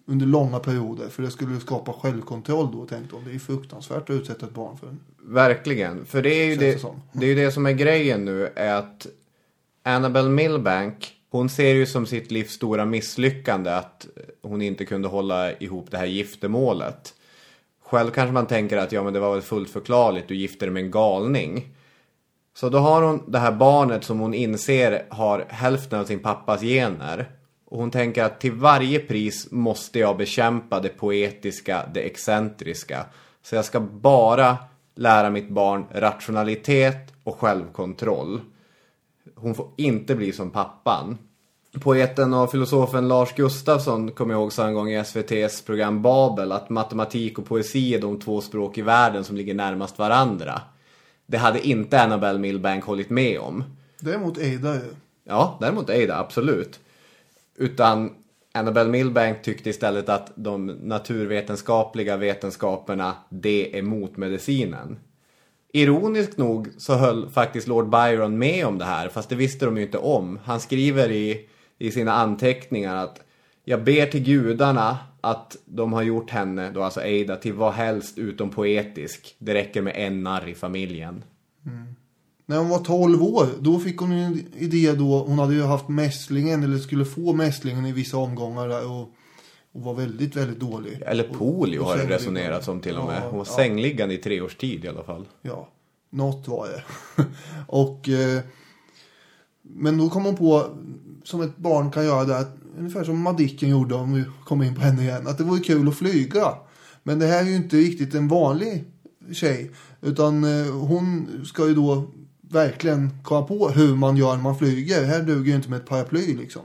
under långa perioder. För det skulle skapa självkontroll då tänkte hon. Det är ju fruktansvärt att utsätta ett barn för en
Verkligen. För det är ju det,
det,
är ju det som är grejen nu. Är att Annabelle Milbank, hon ser ju som sitt livs stora misslyckande att hon inte kunde hålla ihop det här giftermålet. Själv kanske man tänker att ja men det var väl fullt förklarligt, du gifter dig med en galning. Så då har hon det här barnet som hon inser har hälften av sin pappas gener. Och hon tänker att till varje pris måste jag bekämpa det poetiska, det excentriska. Så jag ska bara lära mitt barn rationalitet och självkontroll. Hon får inte bli som pappan. Poeten och filosofen Lars Gustafsson kommer jag ihåg sa en gång i SVTs program Babel att matematik och poesi är de två språk i världen som ligger närmast varandra. Det hade inte Annabelle Milbank hållit med om.
Däremot Ada ju.
Ja, däremot Ada, absolut. Utan Annabelle Milbank tyckte istället att de naturvetenskapliga vetenskaperna, det är motmedicinen. Ironiskt nog så höll faktiskt Lord Byron med om det här, fast det visste de ju inte om. Han skriver i, i sina anteckningar att jag ber till gudarna att de har gjort henne, då alltså Ada, till vad helst utom poetisk. Det räcker med en narr i familjen.
När hon var 12 år, då fick hon en idé då. Hon hade ju haft mässlingen, eller skulle få mässlingen i vissa omgångar där. Och, och var väldigt, väldigt dålig.
Eller polio
och
har det resonerats om till och med. Hon var
ja.
sängliggande i tre års tid i alla fall.
Ja, något var det. och, eh, men då kom hon på, som ett barn kan göra det, att, ungefär som Madicken gjorde om vi kommer in på henne igen, att det vore kul att flyga. Men det här är ju inte riktigt en vanlig tjej, utan eh, hon ska ju då verkligen komma på hur man gör när man flyger. Här duger ju inte med ett paraply liksom.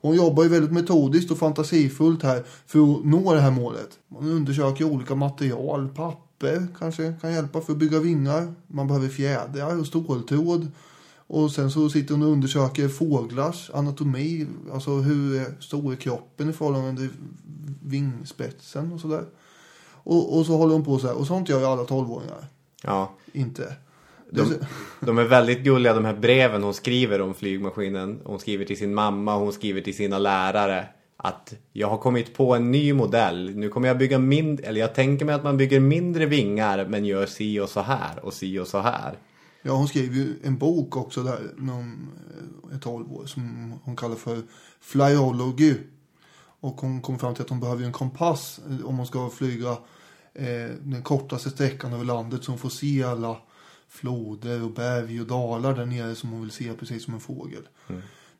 Hon jobbar ju väldigt metodiskt och fantasifullt här för att nå det här målet. Man undersöker olika material, papper kanske kan hjälpa för att bygga vingar. Man behöver fjädrar och ståltråd. Och sen så sitter hon och undersöker fåglars anatomi. Alltså hur stor är kroppen i förhållande till vingspetsen och sådär. Och, och så håller hon på så här. Och sånt gör ju alla tolvåringar.
Ja.
Inte.
De, de är väldigt gulliga de här breven hon skriver om flygmaskinen. Hon skriver till sin mamma, hon skriver till sina lärare. Att jag har kommit på en ny modell. Nu kommer jag bygga mindre, eller jag tänker mig att man bygger mindre vingar men gör si och så här och si och så här.
Ja, hon skrev ju en bok också där när hon är 12 år som hon kallar för Flyology. Och hon kom fram till att hon behöver en kompass eh, om hon ska flyga eh, den kortaste sträckan över landet så hon får se alla floder och berg och dalar där nere som hon vill se precis som en fågel.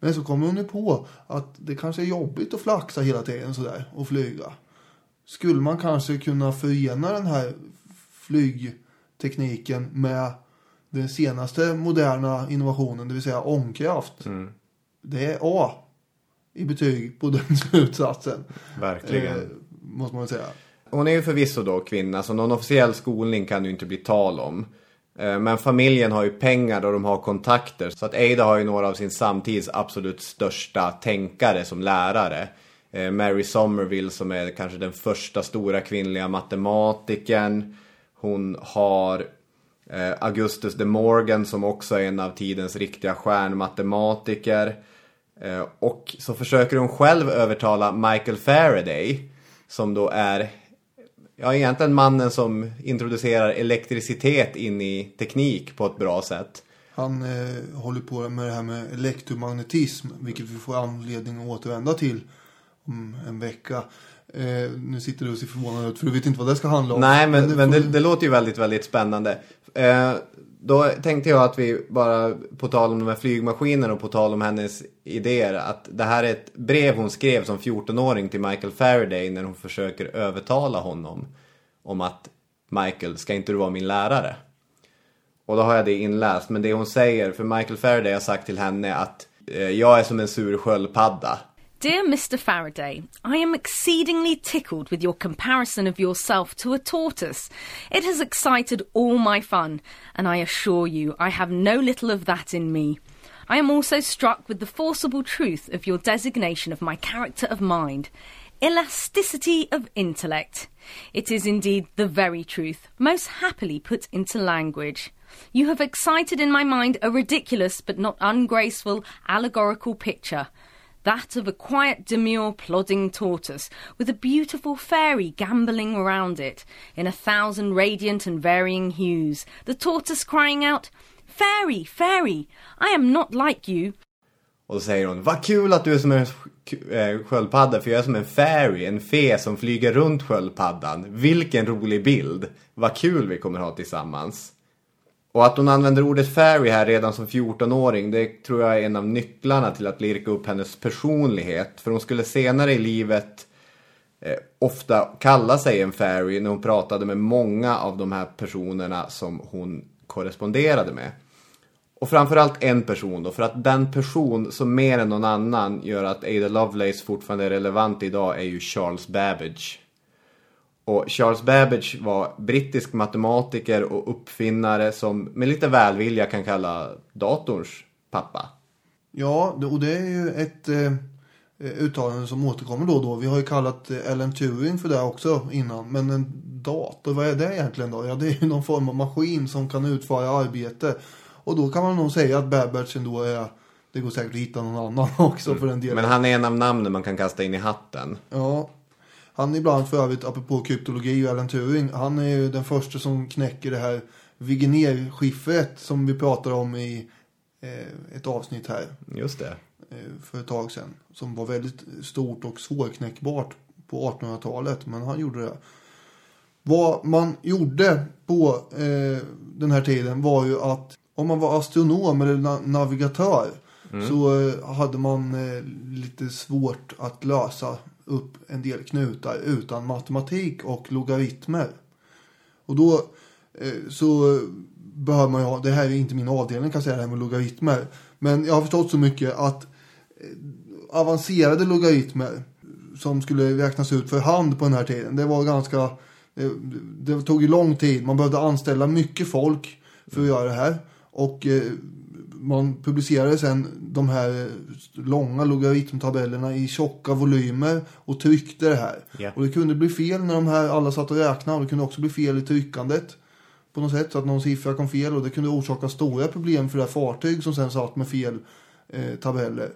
Men så kommer hon ju på att det kanske är jobbigt att flaxa hela tiden sådär och flyga. Skulle man kanske kunna förena den här flygtekniken med den senaste moderna innovationen, det vill säga ångkraft. Det är A i betyg på den slutsatsen.
Verkligen.
Eh, måste man säga.
Hon är ju förvisso då kvinna, så någon officiell skolning kan ju inte bli tal om. Eh, Men familjen har ju pengar och de har kontakter. Så att Ada har ju några av sin samtids absolut största tänkare som lärare. Eh, Mary Somerville som är kanske den första stora kvinnliga matematikern. Hon har Augustus de Morgan som också är en av tidens riktiga stjärnmatematiker. Eh, Och så försöker hon själv övertala Michael Faraday som då är ja, egentligen mannen som introducerar elektricitet in i teknik på ett bra sätt.
Han eh, håller på med det här med elektromagnetism, vilket vi får anledning att återvända till om en vecka. Eh, nu sitter du och ser förvånad ut, för du vet inte vad det ska handla om.
Nej, men, men det,
vi-
det låter ju väldigt, väldigt spännande. Eh, då tänkte jag att vi bara, på tal om de här flygmaskinerna och på tal om hennes idéer, att det här är ett brev hon skrev som 14-åring till Michael Faraday när hon försöker övertala honom om att Michael, ska inte du vara min lärare? Och då har jag det inläst, men det hon säger, för Michael Faraday har sagt till henne att eh, jag är som en sur sköldpadda.
Dear Mr. Faraday, I am exceedingly tickled with your comparison of yourself to a tortoise. It has excited all my fun, and I assure you I have no little of that in me. I am also struck with the forcible truth of your designation of my character of mind. Elasticity of intellect. It is indeed the very truth, most happily put into language. You have excited in my mind a ridiculous but not ungraceful allegorical picture that of a quiet, demure, plodding tortoise, with a beautiful fairy gambolling around it, in a thousand radiant and varying hues, the tortoise crying out, Fairy, fairy, I am not like you.
Och så säger hon, vad kul att du är som en eh, sköldpadda för jag är som en fairy, en fe som flyger runt sköldpaddan. Vilken rolig bild. Vad kul vi kommer ha tillsammans. Och att hon använder ordet fairy här redan som 14-åring, det tror jag är en av nycklarna till att lirka upp hennes personlighet. För hon skulle senare i livet eh, ofta kalla sig en fairy när hon pratade med många av de här personerna som hon korresponderade med. Och framförallt en person då, för att den person som mer än någon annan gör att Ada Lovelace fortfarande är relevant idag är ju Charles Babbage. Och Charles Babbage var brittisk matematiker och uppfinnare som med lite välvilja kan kalla datorns pappa.
Ja, och det är ju ett eh, uttalande som återkommer då och då. Vi har ju kallat eh, Alan Turing för det också innan. Men en dator, vad är det egentligen då? Ja, det är ju någon form av maskin som kan utföra arbete. Och då kan man nog säga att Babbage ändå är... Det går säkert att hitta någon annan också för den delen.
Men han är en av namnen man kan kasta in i hatten.
Ja. Han är ibland för övrigt, apropå kryptologi och Alan Turing, han är ju den första som knäcker det här Wegener-skiffret som vi pratade om i eh, ett avsnitt här
Just det.
eh, för ett tag sedan. Som var väldigt stort och svårknäckbart på 1800-talet, men han gjorde det. Vad man gjorde på eh, den här tiden var ju att om man var astronom eller na- navigatör så eh, hade man eh, lite svårt att lösa upp en del knutar utan matematik och logaritmer. Och då eh, så behöver man ju ha, det här är inte min avdelning kan jag säga det här med logaritmer. Men jag har förstått så mycket att eh, avancerade logaritmer som skulle räknas ut för hand på den här tiden. Det var ganska, det, det tog ju lång tid. Man behövde anställa mycket folk för att göra det här. Och eh, man publicerade sen de här långa logaritmtabellerna i tjocka volymer och tryckte det här.
Ja.
Och det kunde bli fel när de här alla satt och räknade och det kunde också bli fel i tryckandet på något sätt så att någon siffra kom fel och det kunde orsaka stora problem för det här fartyg som sen satt med fel eh, tabeller.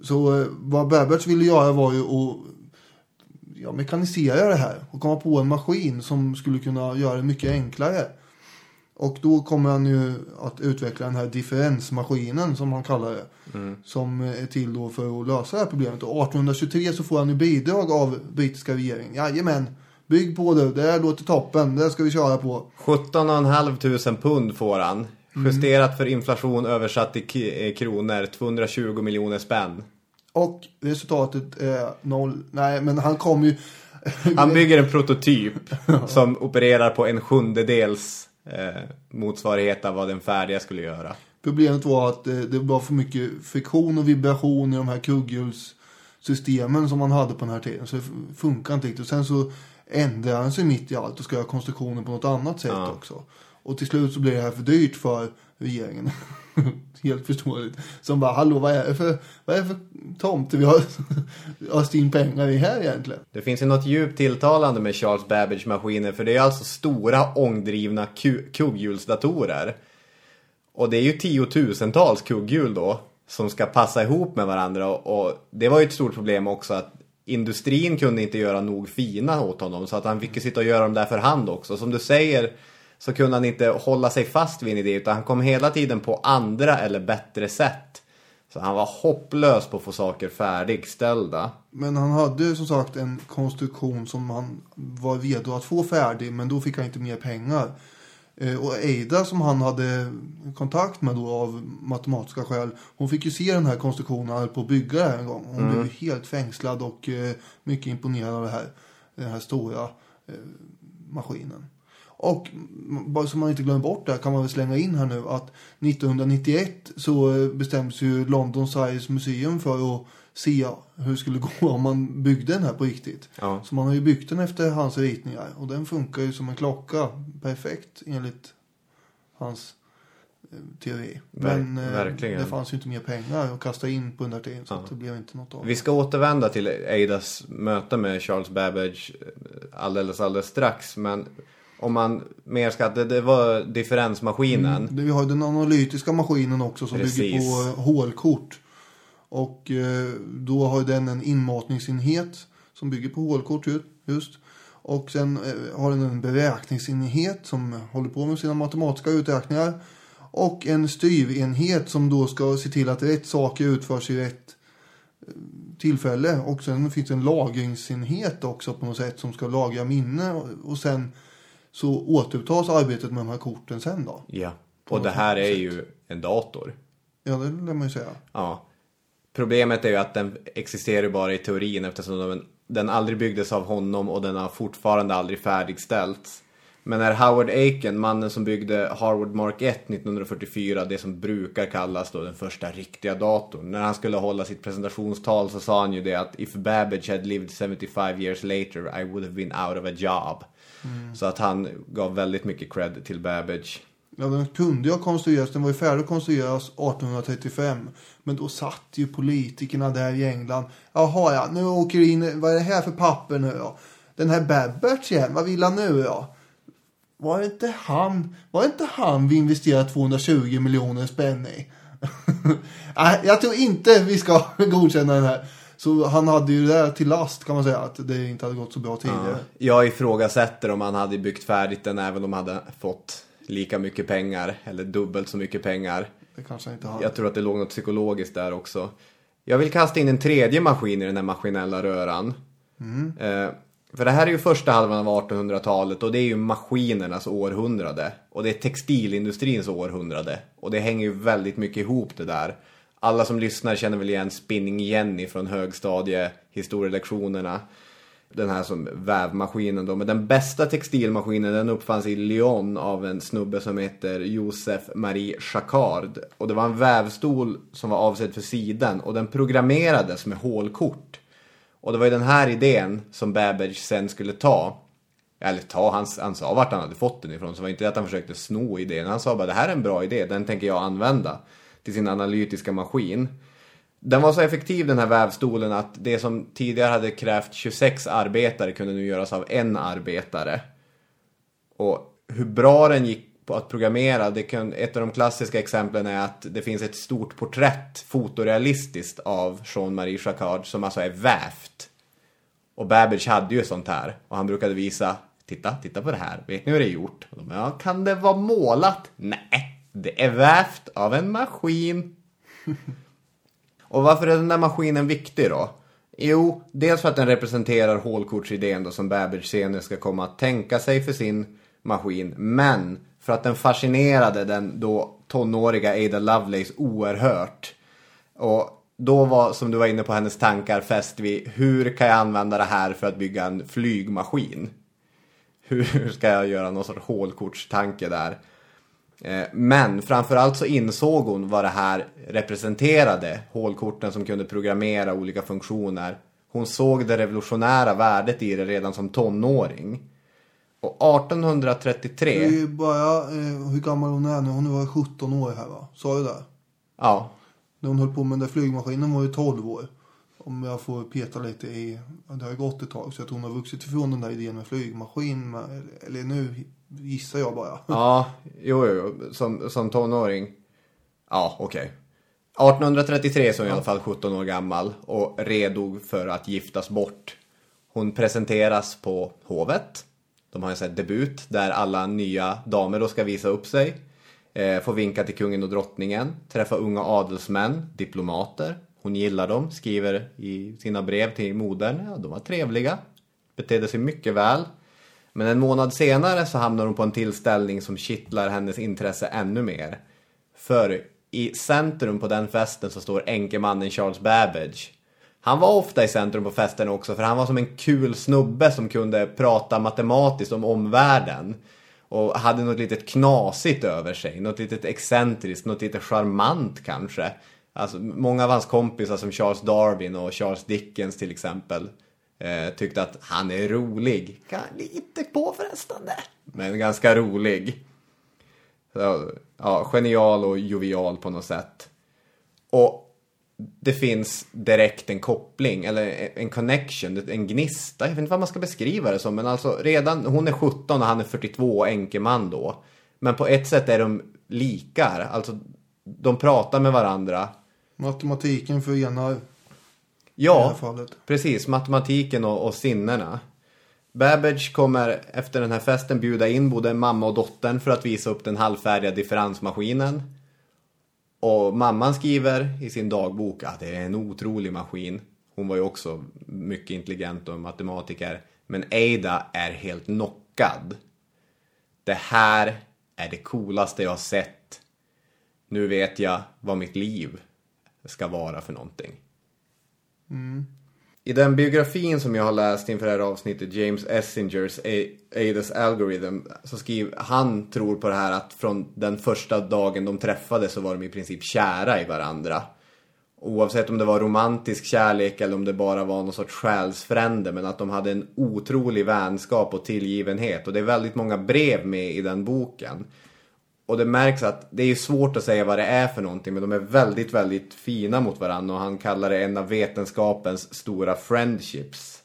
Så eh, vad Babbage ville göra var ju att ja, mekanisera det här och komma på en maskin som skulle kunna göra det mycket enklare. Och då kommer han ju att utveckla den här differensmaskinen som han kallar det. Som är till då för att lösa det här problemet. Och 1823 så får han ju bidrag av brittiska regeringen. Jajamän, bygg på det, det här låter toppen, det ska vi köra på.
17 500 pund får han. Justerat för inflation översatt k- eh, kronor 220 miljoner spänn.
Och resultatet är noll. Nej, men han kom ju...
Han bygger en prototyp som opererar på en sjundedels eh, motsvarighet av vad den färdiga skulle göra.
Problemet var att eh, det var för mycket friktion och vibration i de här kugghjulssystemen som man hade på den här tiden. Så det funkar inte riktigt. Och sen så ändrar han sig mitt i allt och ska göra konstruktionen på något annat sätt
Ja.
också. Och till slut så blir det här för dyrt för regeringen. Helt förståeligt. Som bara, hallå vad är det för, vad är det för tomte vi har öst in pengar i här egentligen?
Det finns ju något djupt tilltalande med Charles Babbage-maskiner för det är alltså stora ångdrivna kugghjulsdatorer. Och det är ju tiotusentals kugghjul då som ska passa ihop med varandra och, och det var ju ett stort problem också att industrin kunde inte göra nog fina åt honom så att han fick ju sitta och göra dem där för hand också. Som du säger så kunde han inte hålla sig fast vid en idé utan han kom hela tiden på andra eller bättre sätt. Så han var hopplös på att få saker färdigställda.
Men han hade som sagt en konstruktion som han var redo att få färdig. Men då fick han inte mer pengar. Eh, Och Eida som han hade kontakt med då av matematiska skäl. Hon fick ju se den här konstruktionen han höll på att bygga en gång. Hon blev ju helt fängslad och eh, mycket imponerad av det här. Den här stora eh, maskinen. Och bara så man inte glömmer bort det här kan man väl slänga in här nu att 1991 så eh, bestäms ju London Science Museum för att se hur det skulle gå om man byggde den här på riktigt.
Ja.
Så man har ju byggt den efter hans ritningar och den funkar ju som en klocka perfekt enligt hans eh, teori. Men eh,
verkligen.
det fanns ju inte mer pengar att kasta in på den där tiden så
Ja.
det blev inte något av det.
Vi ska återvända till Aidas möte med Charles Babbage alldeles, alldeles strax. Men om man mer ska, det, det var differensmaskinen.
Det- Vi har den analytiska maskinen också som
Precis.
bygger på eh, hålkort. Och eh, då har den en inmatningsenhet som bygger på hålkort ju- just. Och sen eh, har den en beräkningsenhet som håller på med sina matematiska uträkningar. Och en styrenhet som då ska se till att rätt saker utförs i rätt tillfälle. Och sen finns det en lagringsenhet också på något sätt som ska lagra minne. Och sen så återupptas arbetet med de här korten sen då.
Ja. Och det här är ju en dator.
Ja, det lär man ju säga.
Ja. Problemet är ju att den existerar bara i teorin eftersom den, den aldrig byggdes av honom och den har fortfarande aldrig färdigställts. Men när Howard Aiken, mannen som byggde Harvard Mark 1 1944, det som brukar kallas då den första riktiga datorn. När han skulle hålla sitt presentationstal så sa han ju det att if Babbage had lived 75 years later I would have been out of a job. Så att han gav väldigt mycket cred till Babbage.
Ja, den kunde ju ha konstruerats. Den var ju färdig att konstrueras 1835. Men då satt ju politikerna där i England. Jaha, ja, nu åker det in. Vad är det här för papper nu då? Den här Babbage igen, vad vill han nu då? Var det inte han, var det inte han vi investerade 220 miljoner spänn i? Nej, jag tror inte vi ska godkänna den här. Så han hade ju det där till last kan man säga. Att det inte hade gått så bra tidigare.
Jag ifrågasätter om han hade byggt färdigt den även om han hade fått lika mycket pengar eller dubbelt så mycket pengar.
Det kanske inte hade.
Jag tror att det låg något psykologiskt där också. Jag vill kasta in en tredje maskin i den här maskinella röran. Eh, för det här är ju första halvan av 1800-talet och det är ju maskinernas århundrade. Och det är textilindustrins århundrade. Och det hänger ju väldigt mycket ihop det där. Alla som lyssnar känner väl igen Spinning Jenny från högstadiehistorielektionerna. Den här som vävmaskinen då. Men den bästa textilmaskinen den uppfanns i Lyon av en snubbe som heter Josef Marie Jacquard. Och det var en vävstol som var avsedd för siden och den programmerades med hålkort. Och det var ju den här idén som Babbage sen skulle ta. Eller ta, han, han sa vart han hade fått den ifrån. Så det var inte det att han försökte sno idén. Han sa bara det här är en bra idé, den tänker jag använda. Till sin analytiska maskin. Den var så effektiv den här vävstolen att det som tidigare hade krävt 26 arbetare kunde nu göras av en arbetare. Och hur bra den gick på att programmera, det kan, ett av de klassiska exemplen är att det finns ett stort porträtt fotorealistiskt av Jean-Marie Jacquard som alltså är vävt. Och Babbage hade ju sånt här och han brukade visa, titta, titta på det här, vet ni hur det är gjort? Och de, ja, kan det vara målat? Nej, det är vävt av en maskin. Och varför är den där maskinen viktig då? Jo, dels för att den representerar hålkortsidén då som Babbage senare ska komma att tänka sig för sin maskin. Men för att den fascinerade den då tonåriga Ada Lovelace oerhört. Och då var, som du var inne på, hennes tankar fäst vid hur kan jag använda det här för att bygga en flygmaskin? Hur ska jag göra någon sorts hålkortstanke där? Eh, Men framförallt så insåg hon vad det här representerade. Hålkorten som kunde programmera olika funktioner. Hon såg det revolutionära värdet i det redan som tonåring. Och 1833,
Det är bara, eh, hur gammal hon är nu. Hon var 17 år här va? Sa du det?
ja,
När hon höll på med den där flygmaskinen var ju 12 år. Om jag får peta lite i, det har ju gått ett tag så att hon har vuxit ifrån den där idén med flygmaskin. med- Eller nu gissar jag bara.
ja, jo, jo, jo, som, som tonåring. Ja, okej. 1833 så är hon i alla fall 17 år gammal och redo för att giftas bort. Hon presenteras på hovet. De har en sån här debut där alla nya damer då ska visa upp sig. Eh, får vinka till kungen och drottningen. Träffa unga adelsmän, diplomater. Hon gillar dem, skriver i sina brev till modern. Ja, de var trevliga. Betedde sig mycket väl. Men en månad senare så hamnar hon på en tillställning som kittlar hennes intresse ännu mer. För i centrum på den festen så står enkemannen Charles Babbage. Han var ofta i centrum på festen också för han var som en kul snubbe som kunde prata matematiskt om omvärlden. Och hade något litet knasigt över sig, något litet excentriskt, något lite charmant kanske. Alltså många av hans kompisar som Charles Darwin och Charles Dickens till exempel eh, tyckte att han är rolig. Ga- Lite påfrestande, men ganska rolig. Så, ja, genial och jovial på något sätt. Och det finns direkt en koppling, eller en connection, en gnista. Jag vet inte vad man ska beskriva det som, men alltså redan, hon är 17 och han är 42 och enkeman då. Men på ett sätt är de likar, alltså de pratar med varandra.
Matematiken förenar
Ja, precis. Matematiken och, och sinnena. Babbage kommer efter den här festen bjuda in både mamma och dottern för att visa upp den halvfärdiga differensmaskinen. Och mamman skriver i sin dagbok att det är en otrolig maskin. Hon var ju också mycket intelligent och matematiker. Men Ada är helt knockad. Det här är det coolaste jag har sett. Nu vet jag vad mitt liv ska vara för någonting. I den biografin som jag har läst inför det här avsnittet, James Essingers Aidas Adas Algorithm, så skriver han tror på det här att från den första dagen de träffades så var de i princip kära i varandra. Oavsett om det var romantisk kärlek eller om det bara var någon sorts själsfrände, men att de hade en otrolig vänskap och tillgivenhet. Och det är väldigt många brev med i den boken. Och det märks att det är ju svårt att säga vad det är för någonting men de är väldigt, väldigt fina mot varandra och han kallar det en av vetenskapens stora friendships.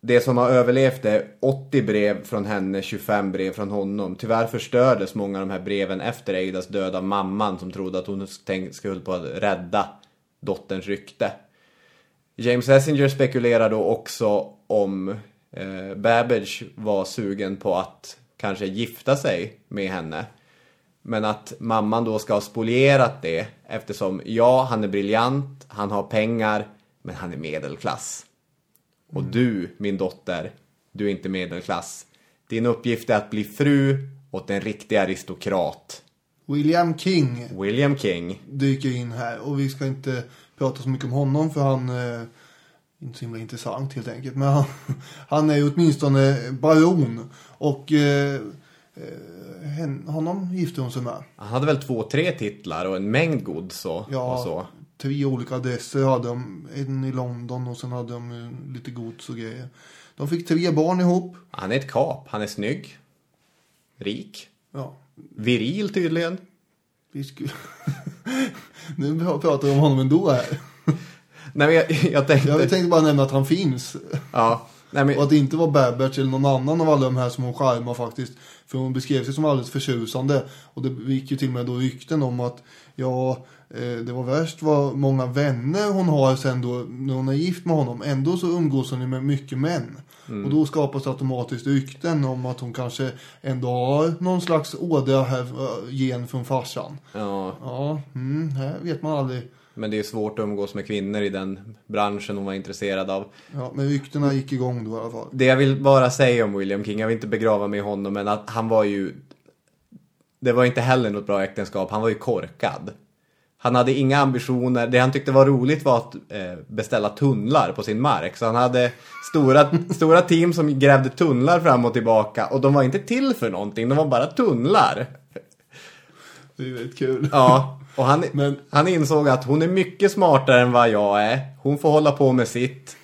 Det som har överlevt är 80 brev från henne, 25 brev från honom. Tyvärr förstördes många av de här breven efter Eidas död av mamman som trodde att hon skulle på att rädda dotterns rykte. James Essinger spekulerar då också om eh, Babbage var sugen på att kanske gifta sig med henne. Men att mamman då ska ha spolierat det eftersom ja, han är briljant, han har pengar, men han är medelklass. Och du, min dotter, du är inte medelklass. Din uppgift är att bli fru åt en riktig aristokrat.
William King
William King.
dyker in här och vi ska inte prata så mycket om honom för han är inte så himla intressant helt enkelt. Men han, han är ju åtminstone baron och eh, eh, honom gifte hon sig med.
Han hade väl två, tre titlar och en mängd gods och,
Ja,
och så.
tre olika adresser hade de. En i London och sen hade de eh, lite gods och grejer. De fick tre barn ihop.
Han är ett kap, han är snygg. Rik.
Ja,
Viril tydligen.
vi skulle... nu pratar vi om honom ändå här.
Nej jag, jag tänkte...
Jag tänkte bara nämna att han finns.
Ja. Nej, men,
Och att det inte var Babbage eller någon annan av alla de här som hon charmar faktiskt. För hon beskrev sig som alldeles förtjusande. Och det gick ju till och med då rykten om att ja, eh, det var värst vad många vänner hon har sen då när hon är gift med honom. Ändå så umgås hon ju med mycket män. Och då skapas automatiskt rykten om att hon kanske ändå har någon slags ådra här, eh, gen från farsan.
ja,
Ja, mm, här vet man aldrig.
Men det är svårt att umgås med kvinnor i den branschen hon var intresserad av.
Ja, men ryktena gick igång då i alla fall.
Det jag vill bara säga om William King, jag vill inte begrava mig i honom, men att han var ju det var inte heller något bra äktenskap. Han var ju korkad. Han hade inga ambitioner. Det han tyckte var roligt var att eh, beställa tunnlar på sin mark. Så han hade stora, stora team som grävde tunnlar fram och tillbaka. Och de var inte till för någonting. De var bara tunnlar.
Det är väldigt kul.
Ja, och han,
Men-
han insåg att hon är mycket smartare än vad jag är. Hon får hålla på med sitt.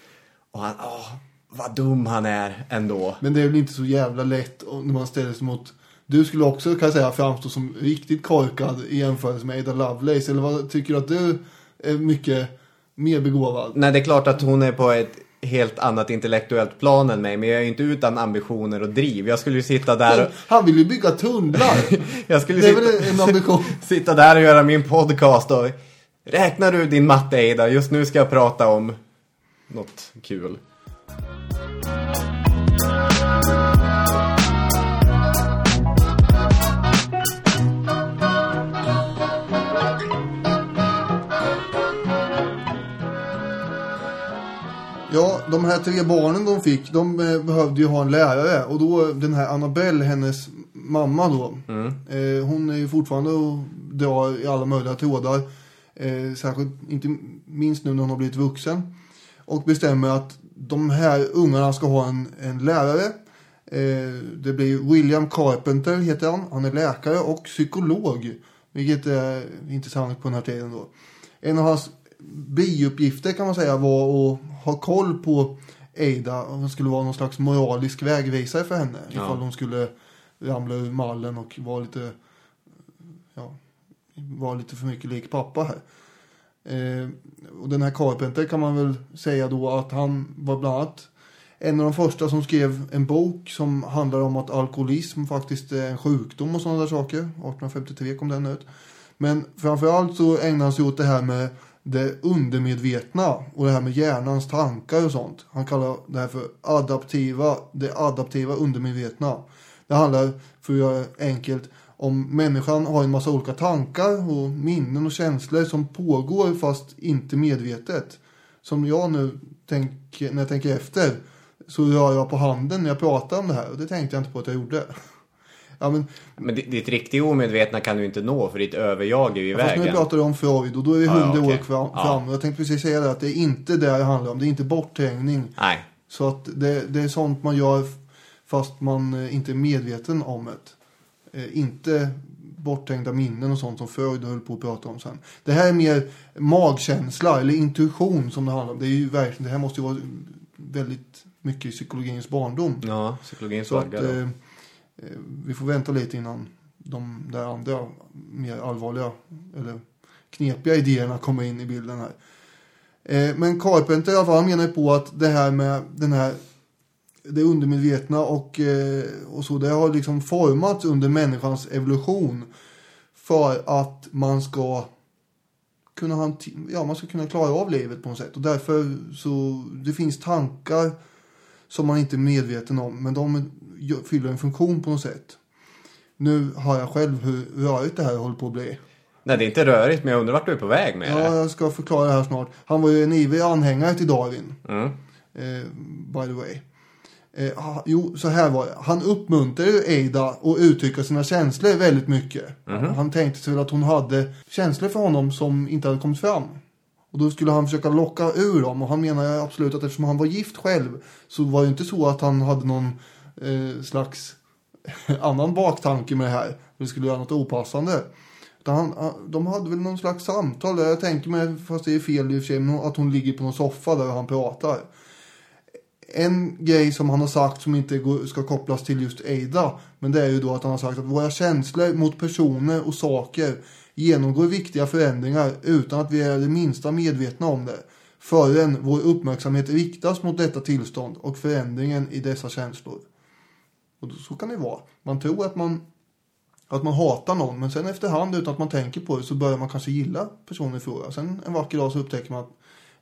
Och han, åh, vad dum han är ändå.
Men det är väl inte så jävla lätt när man ställer sig mot... Du skulle också kan jag säga framstå som riktigt korkad i jämförelse med Ada Lovelace. Eller vad tycker du att du är mycket mer begåvad?
Nej, det är klart att hon är på ett helt annat intellektuellt plan än mig. Men jag är inte utan ambitioner och driv. Jag skulle ju sitta där och...
Han vill ju bygga tunnlar.
Jag skulle
Det är
sitta,
väl en ambition.
sitta där och göra min podcast och... Räknar du din matte, Eida? Just nu ska jag prata om något kul.
Ja, de här tre barnen de fick, de eh, behövde ju ha en lärare. Och då den här Annabelle, hennes mamma då. Eh, hon är ju fortfarande och drar i alla möjliga trådar. Eh, särskilt, inte minst nu när hon har blivit vuxen. Och bestämmer att de här ungarna ska ha en, en lärare. Eh, det blir William Carpenter heter han. Han är läkare och psykolog. Vilket är intressant på den här tiden då. En av hans biuppgifter kan man säga var att ha koll på Ada. Hon skulle vara någon slags moralisk vägvisare för henne. Ifall hon skulle ramla ur mallen och vara lite, ja, vara lite för mycket lik pappa här. Eh, och den här Carpenter kan man väl säga då att han var bland annat en av de första som skrev en bok som handlar om att alkoholism faktiskt är en sjukdom och sådana där saker. 1853 kom den ut. Men framförallt så ägnar han sig åt det här med det undermedvetna och det här med hjärnans tankar och sånt. Han kallar det här för adaptiva, det adaptiva undermedvetna. Det handlar, för att göra enkelt, om människan har en massa olika tankar och minnen och känslor som pågår fast inte medvetet. Som jag nu tänker, när jag tänker efter så rör jag på handen när jag pratar om det här och det tänkte jag inte på att jag gjorde. Ja, men
Men di- ditt riktiga omedvetna kan du inte nå för ditt överjag är ju i
Fast nu
vägen.
pratar du om Freud och då är vi
Ja,
hundra
okej.
år fram.
Ja.
fram. Jag tänkte precis säga det att det är inte det det handlar om. Det är inte bortträngning.
Nej.
Så att det, det är sånt man gör fast man eh, inte är medveten om det. Eh, inte bortträngda minnen och sånt som Freud höll på att prata om sen. Det här är mer magkänsla eller intuition som det handlar om. Det är ju verkligen, det här måste ju vara väldigt mycket i psykologins barndom.
Ja, psykologins vagga
eh, Eh, vi får vänta lite innan de där andra mer allvarliga eller knepiga idéerna kommer in i bilden här. Eh, men Carpenter i alla fall, menar ju på att det här med den här det undermedvetna och, eh, och så, det har liksom formats under människans evolution för att man ska kunna ja, man ska kunna klara av livet på något sätt. Och därför så, det finns tankar som man inte är medveten om, men de fyller en funktion på något sätt. Nu har jag själv hur rörigt det här håller på att bli.
Nej, det är inte rörigt, men jag undrar vart du är på väg med
Ja,
det.
jag ska förklara det här snart. Han var ju en ivrig anhängare till Darwin.
Mm.
Eh, by the way. Eh, ha- jo, så här var det. Han uppmuntrade ju Ada att uttrycka sina känslor väldigt mycket. Han tänkte sig väl att hon hade känslor för honom som inte hade kommit fram. Och då skulle han försöka locka ur dem. Och han menar absolut att eftersom han var gift själv så var det inte så att han hade någon eh, slags annan baktanke med det här. Vi skulle göra något opassande. Han, de hade väl någon slags samtal där. Jag tänker mig, fast det är fel i och för sig, men att hon ligger på någon soffa där han pratar. En grej som han har sagt som inte ska kopplas till just Ada. Men det är ju då att han har sagt att våra känslor mot personer och saker genomgår viktiga förändringar utan att vi är det minsta medvetna om det. Förrän vår uppmärksamhet riktas mot detta tillstånd och förändringen i dessa känslor. Och så kan det vara. Man tror att man, att man hatar någon men sen efterhand utan att man tänker på det så börjar man kanske gilla personen i fråga. Sen en vacker dag så upptäcker man att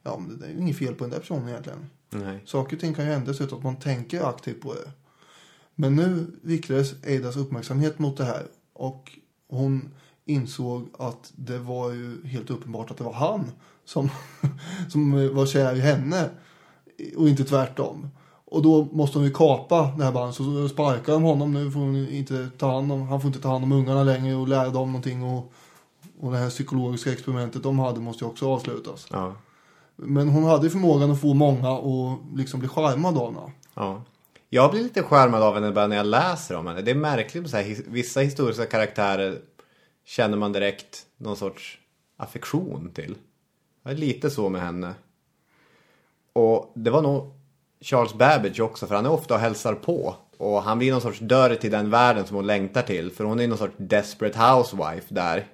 ja, men det är inget fel på den där personen egentligen.
Nej.
Saker och ting kan ju ändras utan att man tänker aktivt på det. Men nu riktades Eidas uppmärksamhet mot det här och hon insåg att det var ju helt uppenbart att det var han som, som var kär i henne och inte tvärtom. Och då måste de ju kapa det här bandet. Så sparkar de honom. Nu får hon inte ta hand om, han får inte ta hand om ungarna längre och lära dem någonting. Och, och det här psykologiska experimentet de hade måste ju också avslutas.
Ja.
Men hon hade ju förmågan att få många att liksom bli charmad av henne.
Ja. Jag blir lite skärmad av henne bara när jag läser om henne. Det är märkligt, så här, vissa historiska karaktärer känner man direkt någon sorts affektion till. Det är lite så med henne. Och det var nog Charles Babbage också, för han är ofta och hälsar på. Och han blir någon sorts dörr till den världen som hon längtar till. För hon är någon sorts desperate housewife där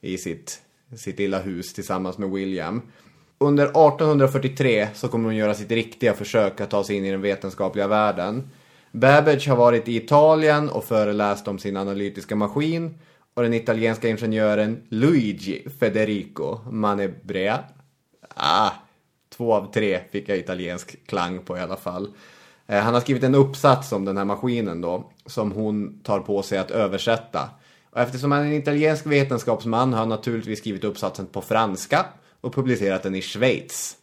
i sitt, sitt lilla hus tillsammans med William. Under 1843 så kommer hon göra sitt riktiga försök att ta sig in i den vetenskapliga världen. Babbage har varit i Italien och föreläst om sin analytiska maskin. Och den italienska ingenjören Luigi Federico Manebrea. Ah, två av tre fick jag italiensk klang på i alla fall. Eh, han har skrivit en uppsats om den här maskinen då, som hon tar på sig att översätta. Och eftersom han är en italiensk vetenskapsman har han naturligtvis skrivit uppsatsen på franska och publicerat den i Schweiz.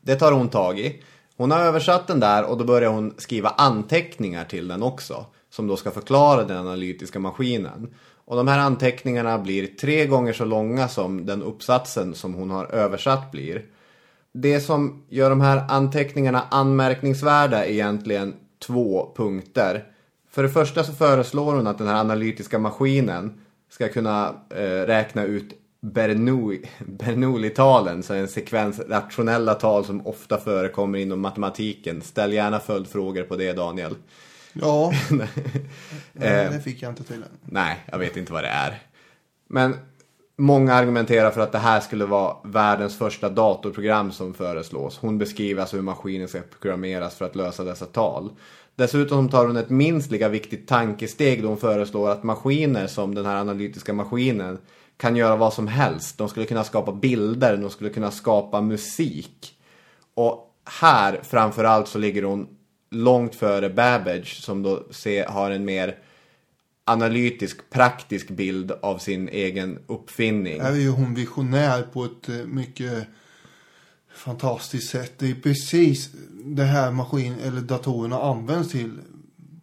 Det tar hon tag i. Hon har översatt den där och då börjar hon skriva anteckningar till den också. Som då ska förklara den analytiska maskinen. Och de här anteckningarna blir tre gånger så långa som den uppsatsen som hon har översatt blir. Det som gör de här anteckningarna anmärkningsvärda är egentligen två punkter. För det första så föreslår hon att den här analytiska maskinen ska kunna eh, räkna ut Bernoulli- Bernoulli-talen, så en sekvens rationella tal som ofta förekommer inom matematiken. Ställ gärna följdfrågor på det Daniel.
Ja,
Eh.
Det fick jag inte till.
Nej, jag vet inte vad det är. Men många argumenterar för att det här skulle vara världens första datorprogram som föreslås. Hon beskriver alltså hur maskinen ska programmeras för att lösa dessa tal. Dessutom tar hon ett minst lika viktigt tankesteg då hon föreslår att maskiner som den här analytiska maskinen kan göra vad som helst. De skulle kunna skapa bilder, de skulle kunna skapa musik. Och här framförallt så ligger hon långt före Babbage som då ser, har en mer analytisk, praktisk bild av sin egen uppfinning.
Här är ju hon visionär på ett eh, mycket fantastiskt sätt. Det är precis det här maskin eller datorerna används till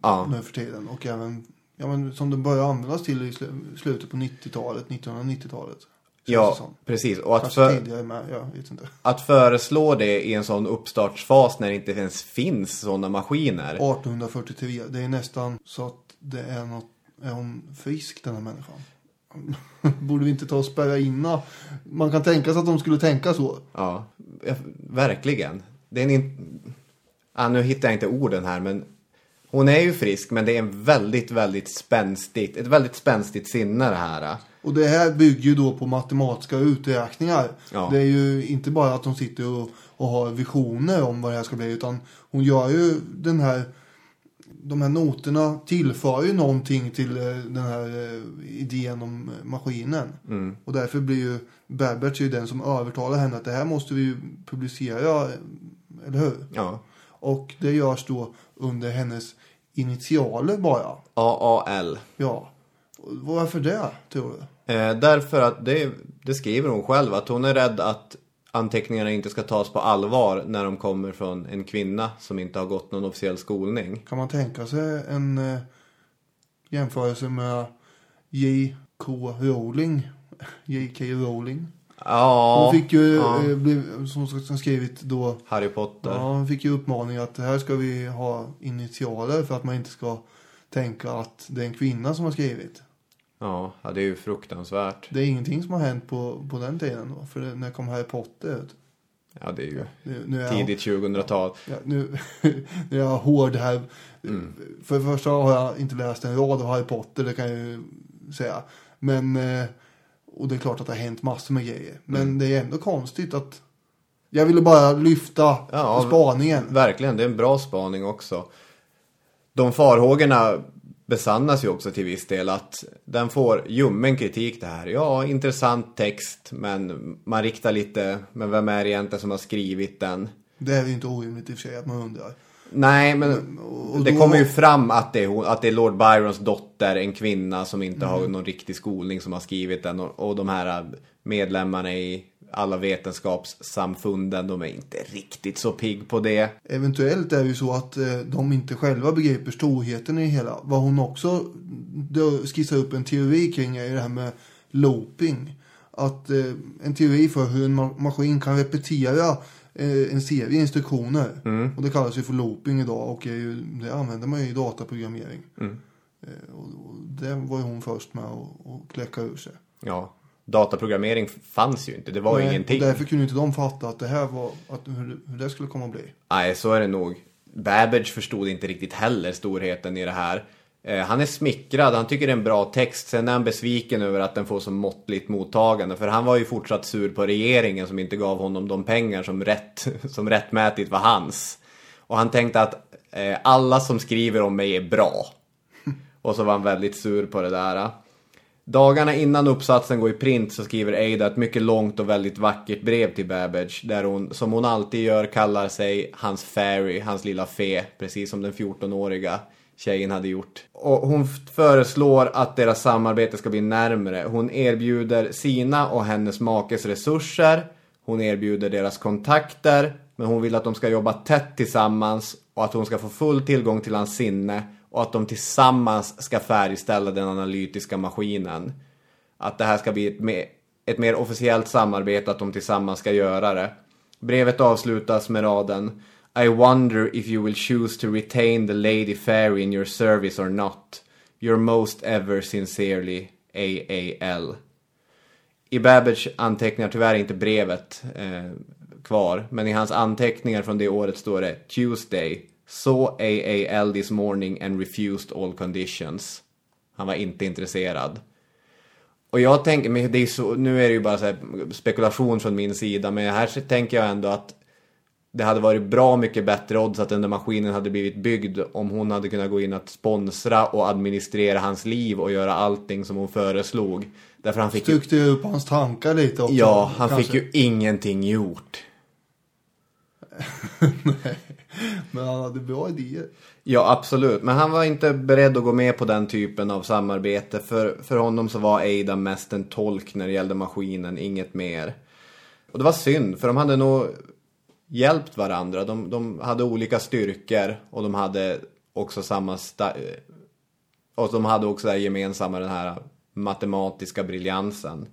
Ja.
nu för tiden. Och även ja, men, som de börjar användas till i slu- slutet på 90-talet, 1990-talet. känns det
Ja, precis. Och att, för,
med, inte.
att föreslå det i en sån uppstartsfas när det inte ens finns sådana maskiner.
1843, det är nästan så att det är något, är hon frisk den här människan? Borde vi inte ta och spärra inna? Man kan tänka sig att de skulle tänka så.
Ja, ja, verkligen. Det är en in... ah, nu hittar jag inte orden här, men hon är ju frisk, men det är en väldigt, väldigt spänstigt, ett väldigt spänstigt sinne det här.
Och det här bygger ju då på matematiska uträkningar.
Ja.
Det är ju inte bara att de sitter och, och har visioner om vad det här ska bli. Utan hon gör ju den här, de här noterna tillför ju någonting till eh, den här eh, idén om eh, maskinen.
Mm.
Och därför blir ju Babbage ju den som övertalar henne att det här måste vi ju publicera. Eller hur?
Ja.
Och det görs då under hennes initialer bara.
AAL.
Ja. Varför det, tror du?
Eh, därför att det, det skriver hon själv, att hon är rädd att anteckningarna inte ska tas på allvar när de kommer från en kvinna som inte har gått någon officiell skolning.
Kan man tänka sig en eh, jämförelse med J.K. Rowling? J.K. Rowling.
Ja,
Hon fick ju,
ja.
eh, blev, som som skrivit då,
Harry Potter.
ja, hon fick ju uppmaning att här ska vi ha initialer för att man inte ska tänka att det är en kvinna som har skrivit.
Ja, det är ju fruktansvärt.
Det är ingenting som har hänt på, på den tiden då, för när kom Harry Potter ut?
Ja, det är ju
Nu, nu är
tidigt 2000-tal.
Ja, nu, nu är jag hård här.
Mm.
För det första har jag inte läst en rad av Harry Potter, det kan jag ju säga. Men, eh, och det är klart att det har hänt massor med grejer. Men
Mm.
det är ändå konstigt att... Jag ville bara lyfta
Ja,
spaningen.
Verkligen, det är en bra spaning också. De farhågorna besannas ju också till viss del att den får ljummen kritik det här. Ja, intressant text, men man riktar lite, men vem är det egentligen som har skrivit den?
Det är ju inte orimligt i och för sig att man undrar.
Nej, men
och
det
då-
kommer ju fram att det, är att det är Lord Byrons dotter, en kvinna som inte
Mm.
har någon riktig skolning som har skrivit den. Och, och de här medlemmarna i alla vetenskapssamfunden, de är inte riktigt så pigg på det.
Eventuellt är det ju så att eh, de inte själva begriper storheten i det hela. Vad hon också skissar upp en teori kring är det här med looping. Att eh, en teori för hur en ma- maskin kan repetera eh, en serie instruktioner. Och det kallas ju för looping idag och ju, det använder man ju i dataprogrammering. Eh, och, det var ju hon först med att kläcka ur sig.
Ja, dataprogrammering fanns ju inte, det var ju
Nej,
ingenting.
Därför kunde inte de fatta att det här var, att, hur, hur det skulle komma att bli.
Nej, så är det nog. Babbage förstod inte riktigt heller storheten i det här. Eh, han är smickrad, han tycker det är en bra text. Sen är han besviken över att den får så måttligt mottagande. För han var ju fortsatt sur på regeringen som inte gav honom de pengar som, rätt, som rättmätigt var hans. Och han tänkte att eh, alla som skriver om mig är bra. Och så var han väldigt sur på det där. Dagarna innan uppsatsen går i print så skriver Ada ett mycket långt och väldigt vackert brev till Babbage där hon, som hon alltid gör, kallar sig hans fairy, hans lilla fe, precis som den 14-åriga tjejen hade gjort. Och hon föreslår att deras samarbete ska bli närmre. Hon erbjuder sina och hennes makes resurser, hon erbjuder deras kontakter, men hon vill att de ska jobba tätt tillsammans och att hon ska få full tillgång till hans sinne och att de tillsammans ska färdigställa den analytiska maskinen. Att det här ska bli ett mer, ett mer officiellt samarbete, att de tillsammans ska göra det. Brevet avslutas med raden I wonder if you will choose to retain the Lady Fairy in your service or not. Your most ever sincerely, AAL. I Babbage anteckningar, tyvärr inte brevet eh, kvar, men i hans anteckningar från det året står det Tuesday, saw AAL this morning and refused all conditions. Han var inte intresserad. Och jag tänker, men det är så, nu är det ju bara så spekulation från min sida, men här så tänker jag ändå att det hade varit bra mycket bättre odds att den där maskinen hade blivit byggd om hon hade kunnat gå in att sponsra och administrera hans liv och göra allting som hon föreslog. Därför han fick ju,
Tryckte upp hans tankar lite också.
ja, han
kanske.
fick ju ingenting gjort.
Men han hade bra idéer.
Ja, absolut. Men han var inte beredd att gå med på den typen av samarbete. För, för honom så var Ada mest en tolk när det gällde maskinen, inget mer. Och det var synd, för de hade nog hjälpt varandra. De, de hade olika styrkor och de hade också samma... Eh, och de hade också det här gemensamma, den här matematiska briljansen.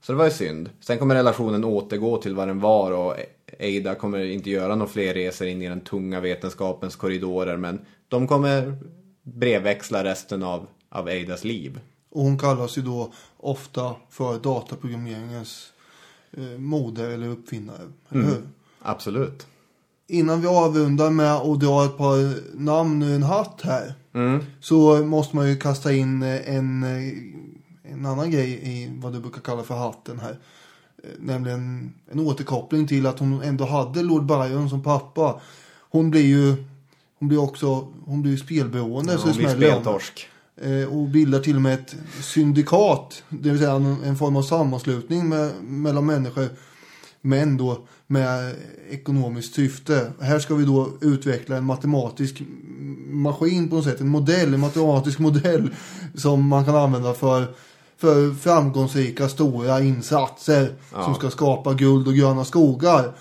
Så det var ju synd. Sen kommer relationen återgå till vad den var och Ada kommer inte göra några fler resor in i den tunga vetenskapens korridorer men de kommer brevväxla resten av, av Adas liv.
Och hon kallas ju då ofta för dataprogrammeringens eh, moder eller uppfinnare. Eller hur?
Absolut.
Innan vi avrundar med att dra ett par namn ur en hatt här. Så måste man ju kasta in en, en annan grej i vad du brukar kalla för hatten här. Nämligen en återkoppling till att hon ändå hade Lord Byron som pappa. Hon blir ju hon blir också hon blir spelberoende så
Hon blir speltorsk.
Eh, och bildar till och med ett syndikat. Det vill säga en, en form av sammanslutning med, mellan människor. Men då med ekonomiskt syfte. Här ska vi då utveckla en matematisk maskin på något sätt. En modell, en matematisk modell. Som man kan använda för, för framgångsrika stora insatser. Som ska skapa guld och gröna skogar.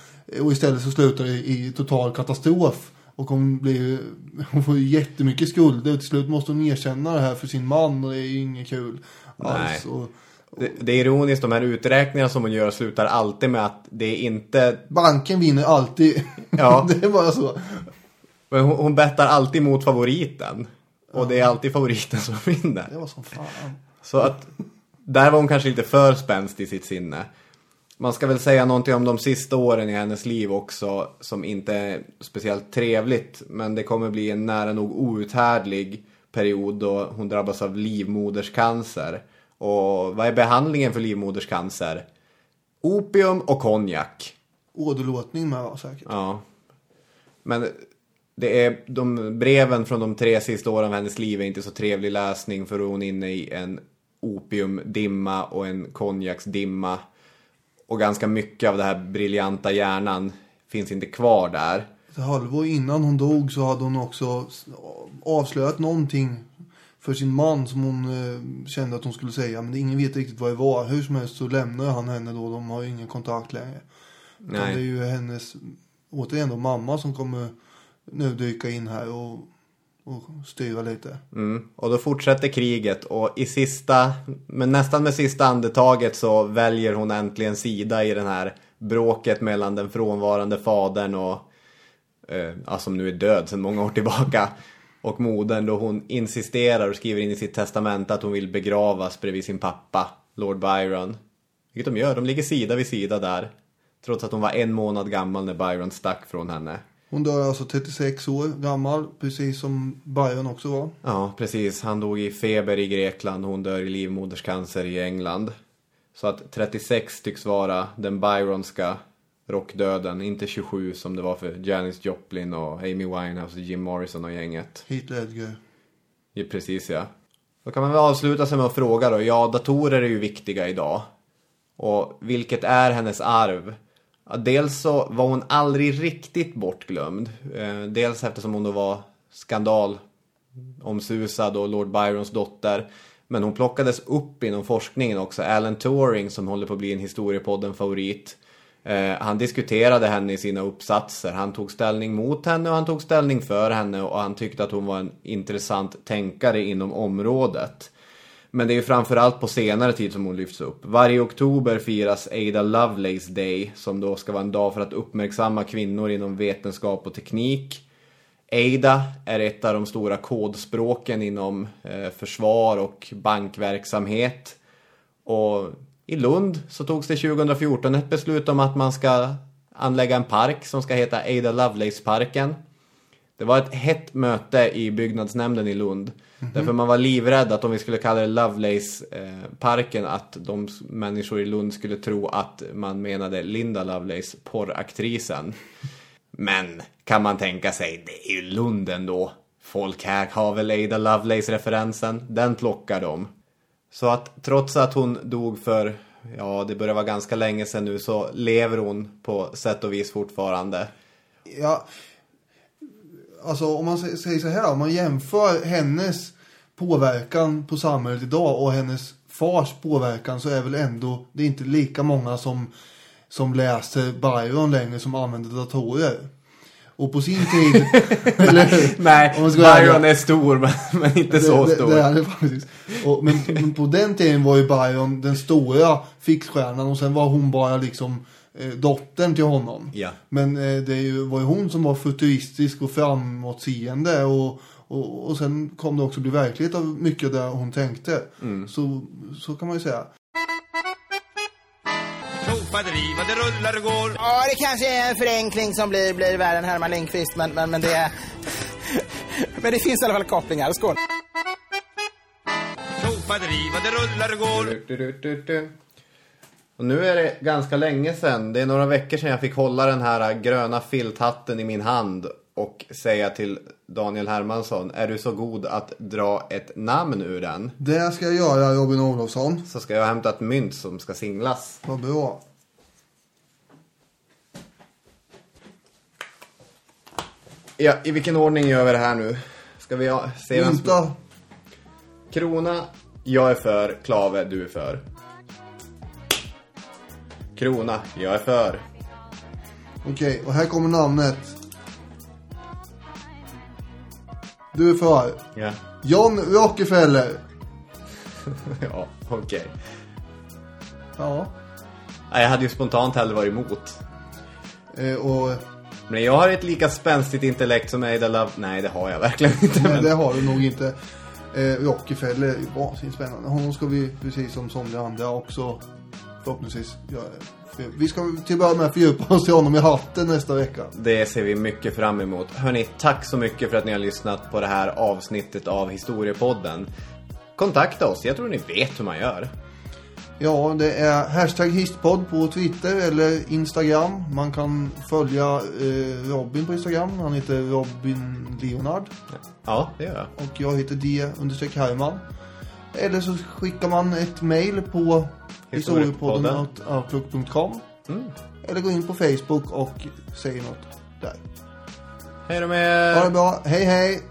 Och istället så slutar det i total katastrof. Och hon, blir, hon får jättemycket skulder. Till slut måste hon erkänna det här för sin man. Och det är inget kul alls. Och
Det, det är ironiskt, de här uträkningarna som hon gör slutar alltid med att det är inte...
banken vinner alltid.
Ja.
det är bara så.
Men hon, hon bettar alltid mot favoriten. Och det är alltid favoriten som vinner.
Det var som fan.
Så att där var hon kanske lite för spänst i sitt sinne. Man ska väl säga någonting om de sista åren i hennes liv också som inte är speciellt trevligt. Men det kommer bli en nära nog outhärdlig period då hon drabbas av livmoderscancer. Och vad är behandlingen för livmoderscancer? Opium och konjak.
Åderlåtning med va, säkert.
Ja. Men det är de breven från de tre sista åren av hennes liv är inte så trevlig läsning för hon är inne i en opiumdimma och en konjaksdimma. Och ganska mycket av den här briljanta hjärnan finns inte kvar där.
Ett halvår innan hon dog så hade hon också avslöjat någonting för sin man som hon eh, kände att hon skulle säga. Men ingen vet riktigt vad det var. Hur som helst så lämnar han henne då. De har ju ingen kontakt längre. Utan
Nej.
det är ju hennes, återigen då, mamma som kommer nu dyka in här och, och styra lite.
Mm. Och då fortsätter kriget och i sista, men nästan med sista andetaget så väljer hon äntligen sida i den här bråket mellan den frånvarande fadern och, eh, ja, som nu är död sedan många år tillbaka, och modern då hon insisterar och skriver in i sitt testamente att hon vill begravas bredvid sin pappa, Lord Byron. Vilket de gör, de ligger sida vid sida där. Trots att hon var en månad gammal när Byron stack från henne.
Hon dör alltså 36 år gammal, precis som Byron också var.
Ja, precis. Han dog i feber i Grekland hon dör i livmoderscancer i England. Så att 36 tycks vara den Byronska rockdöden, inte 27 som det var för Janis Joplin och Amy Winehouse och Jim Morrison och gänget.
Heath Ledger.
Ja, precis ja. Då kan man väl avsluta sig med att fråga då, ja datorer är ju viktiga idag. Och vilket är hennes arv? Ja, dels så var hon aldrig riktigt bortglömd. Eh, dels eftersom hon då var skandalomsusad och Lord Byrons dotter. Men hon plockades upp inom forskningen också. Alan Turing som håller på att bli en historiepodden-favorit. Eh, han diskuterade henne i sina uppsatser. Han tog ställning mot henne och han tog ställning för henne och han tyckte att hon var en intressant tänkare inom området. Men det är ju framförallt på senare tid som hon lyfts upp. Varje oktober firas Ada Lovelace Day som då ska vara en dag för att uppmärksamma kvinnor inom vetenskap och teknik. Ada är ett av de stora kodspråken inom eh, försvar och bankverksamhet. Och i Lund så togs det 2014 ett beslut om att man ska anlägga en park som ska heta Ada Lovelace-parken. Det var ett hett möte i byggnadsnämnden i Lund. Därför man var livrädd att om vi skulle kalla det Lovelace-parken att de människor i Lund skulle tro att man menade Linda Lovelace, porraktrisen. Men kan man tänka sig, det är ju Lund ändå. Folk här har väl Ada Lovelace-referensen. Den plockar de. Så att trots att hon dog för, ja det börjar vara ganska länge sedan nu, så lever hon på sätt och vis fortfarande.
Ja, alltså om man sä- säger så här, om man jämför hennes påverkan på samhället idag och hennes fars påverkan så är väl ändå, det är inte lika många som, som läser Byron längre som använder datorer. Och på sin tid, eller?
Nej,
Om man ska vara
Byron är stor men, men inte så
det,
stor.
Det, det är det faktiskt. Och, men, men på den tiden var ju Byron den stora fixstjärnan och sen var hon bara liksom dottern till honom.
Ja.
Men eh, det ju, var ju hon som var futuristisk och framåtseende och, och, och sen kom det också bli verklighet av mycket av det hon tänkte.
Mm.
Så, så kan man ju säga.
Det rullar och går.
Ja, det kanske är en förenkling som blir, blir värre än Herman Lindqvist, men, men, men det är... men det finns i alla fall kopplingar. Skål!
Tjofaderej vad det rullar och går.
Och nu är det ganska länge sedan, det är några veckor sedan jag fick hålla den här gröna filthatten i min hand och säga till Daniel Hermansson, är du så god att dra ett namn ur den?
Det ska jag göra Robin Olofsson.
Så ska jag hämta ett mynt som ska singlas.
Vad bra.
Ja, i vilken ordning gör vi det här nu? Ska vi se vem som... Krona, jag är för. Klave, du är för. Krona, jag är för.
Okej, och här kommer namnet. Du är för.
Ja,
John Rockefeller.
ja okej.
Ja.
Nej, Jag hade ju spontant hellre varit emot.
Eh, och
Men jag har ett lika spänstigt intellekt som Ada Love... Nej, det har jag verkligen inte. Men...
det har du nog inte. Eh, Rockefeller är ju vansinnigt spännande. Honom ska vi, precis som somliga andra, också förhoppningsvis göra. Vi ska till att börja med fördjupa oss i honom i hatten nästa vecka.
Det ser vi mycket fram emot. Hörni, tack så mycket för att ni har lyssnat på det här avsnittet av Historiepodden. Kontakta oss, jag tror ni vet hur man gör.
Ja, det är hashtag histpodd på Twitter eller Instagram. Man kan följa eh, Robin på Instagram. Han heter Robin Leonard.
Ja, det gör jag.
Och jag heter D understreck Herman. Eller så skickar man ett mail på
Historiepodden.
historiepodden.outlook.com
Mm.
Eller gå in på Facebook och säg något där.
Hej då med er!
Ha det bra. Hej hej!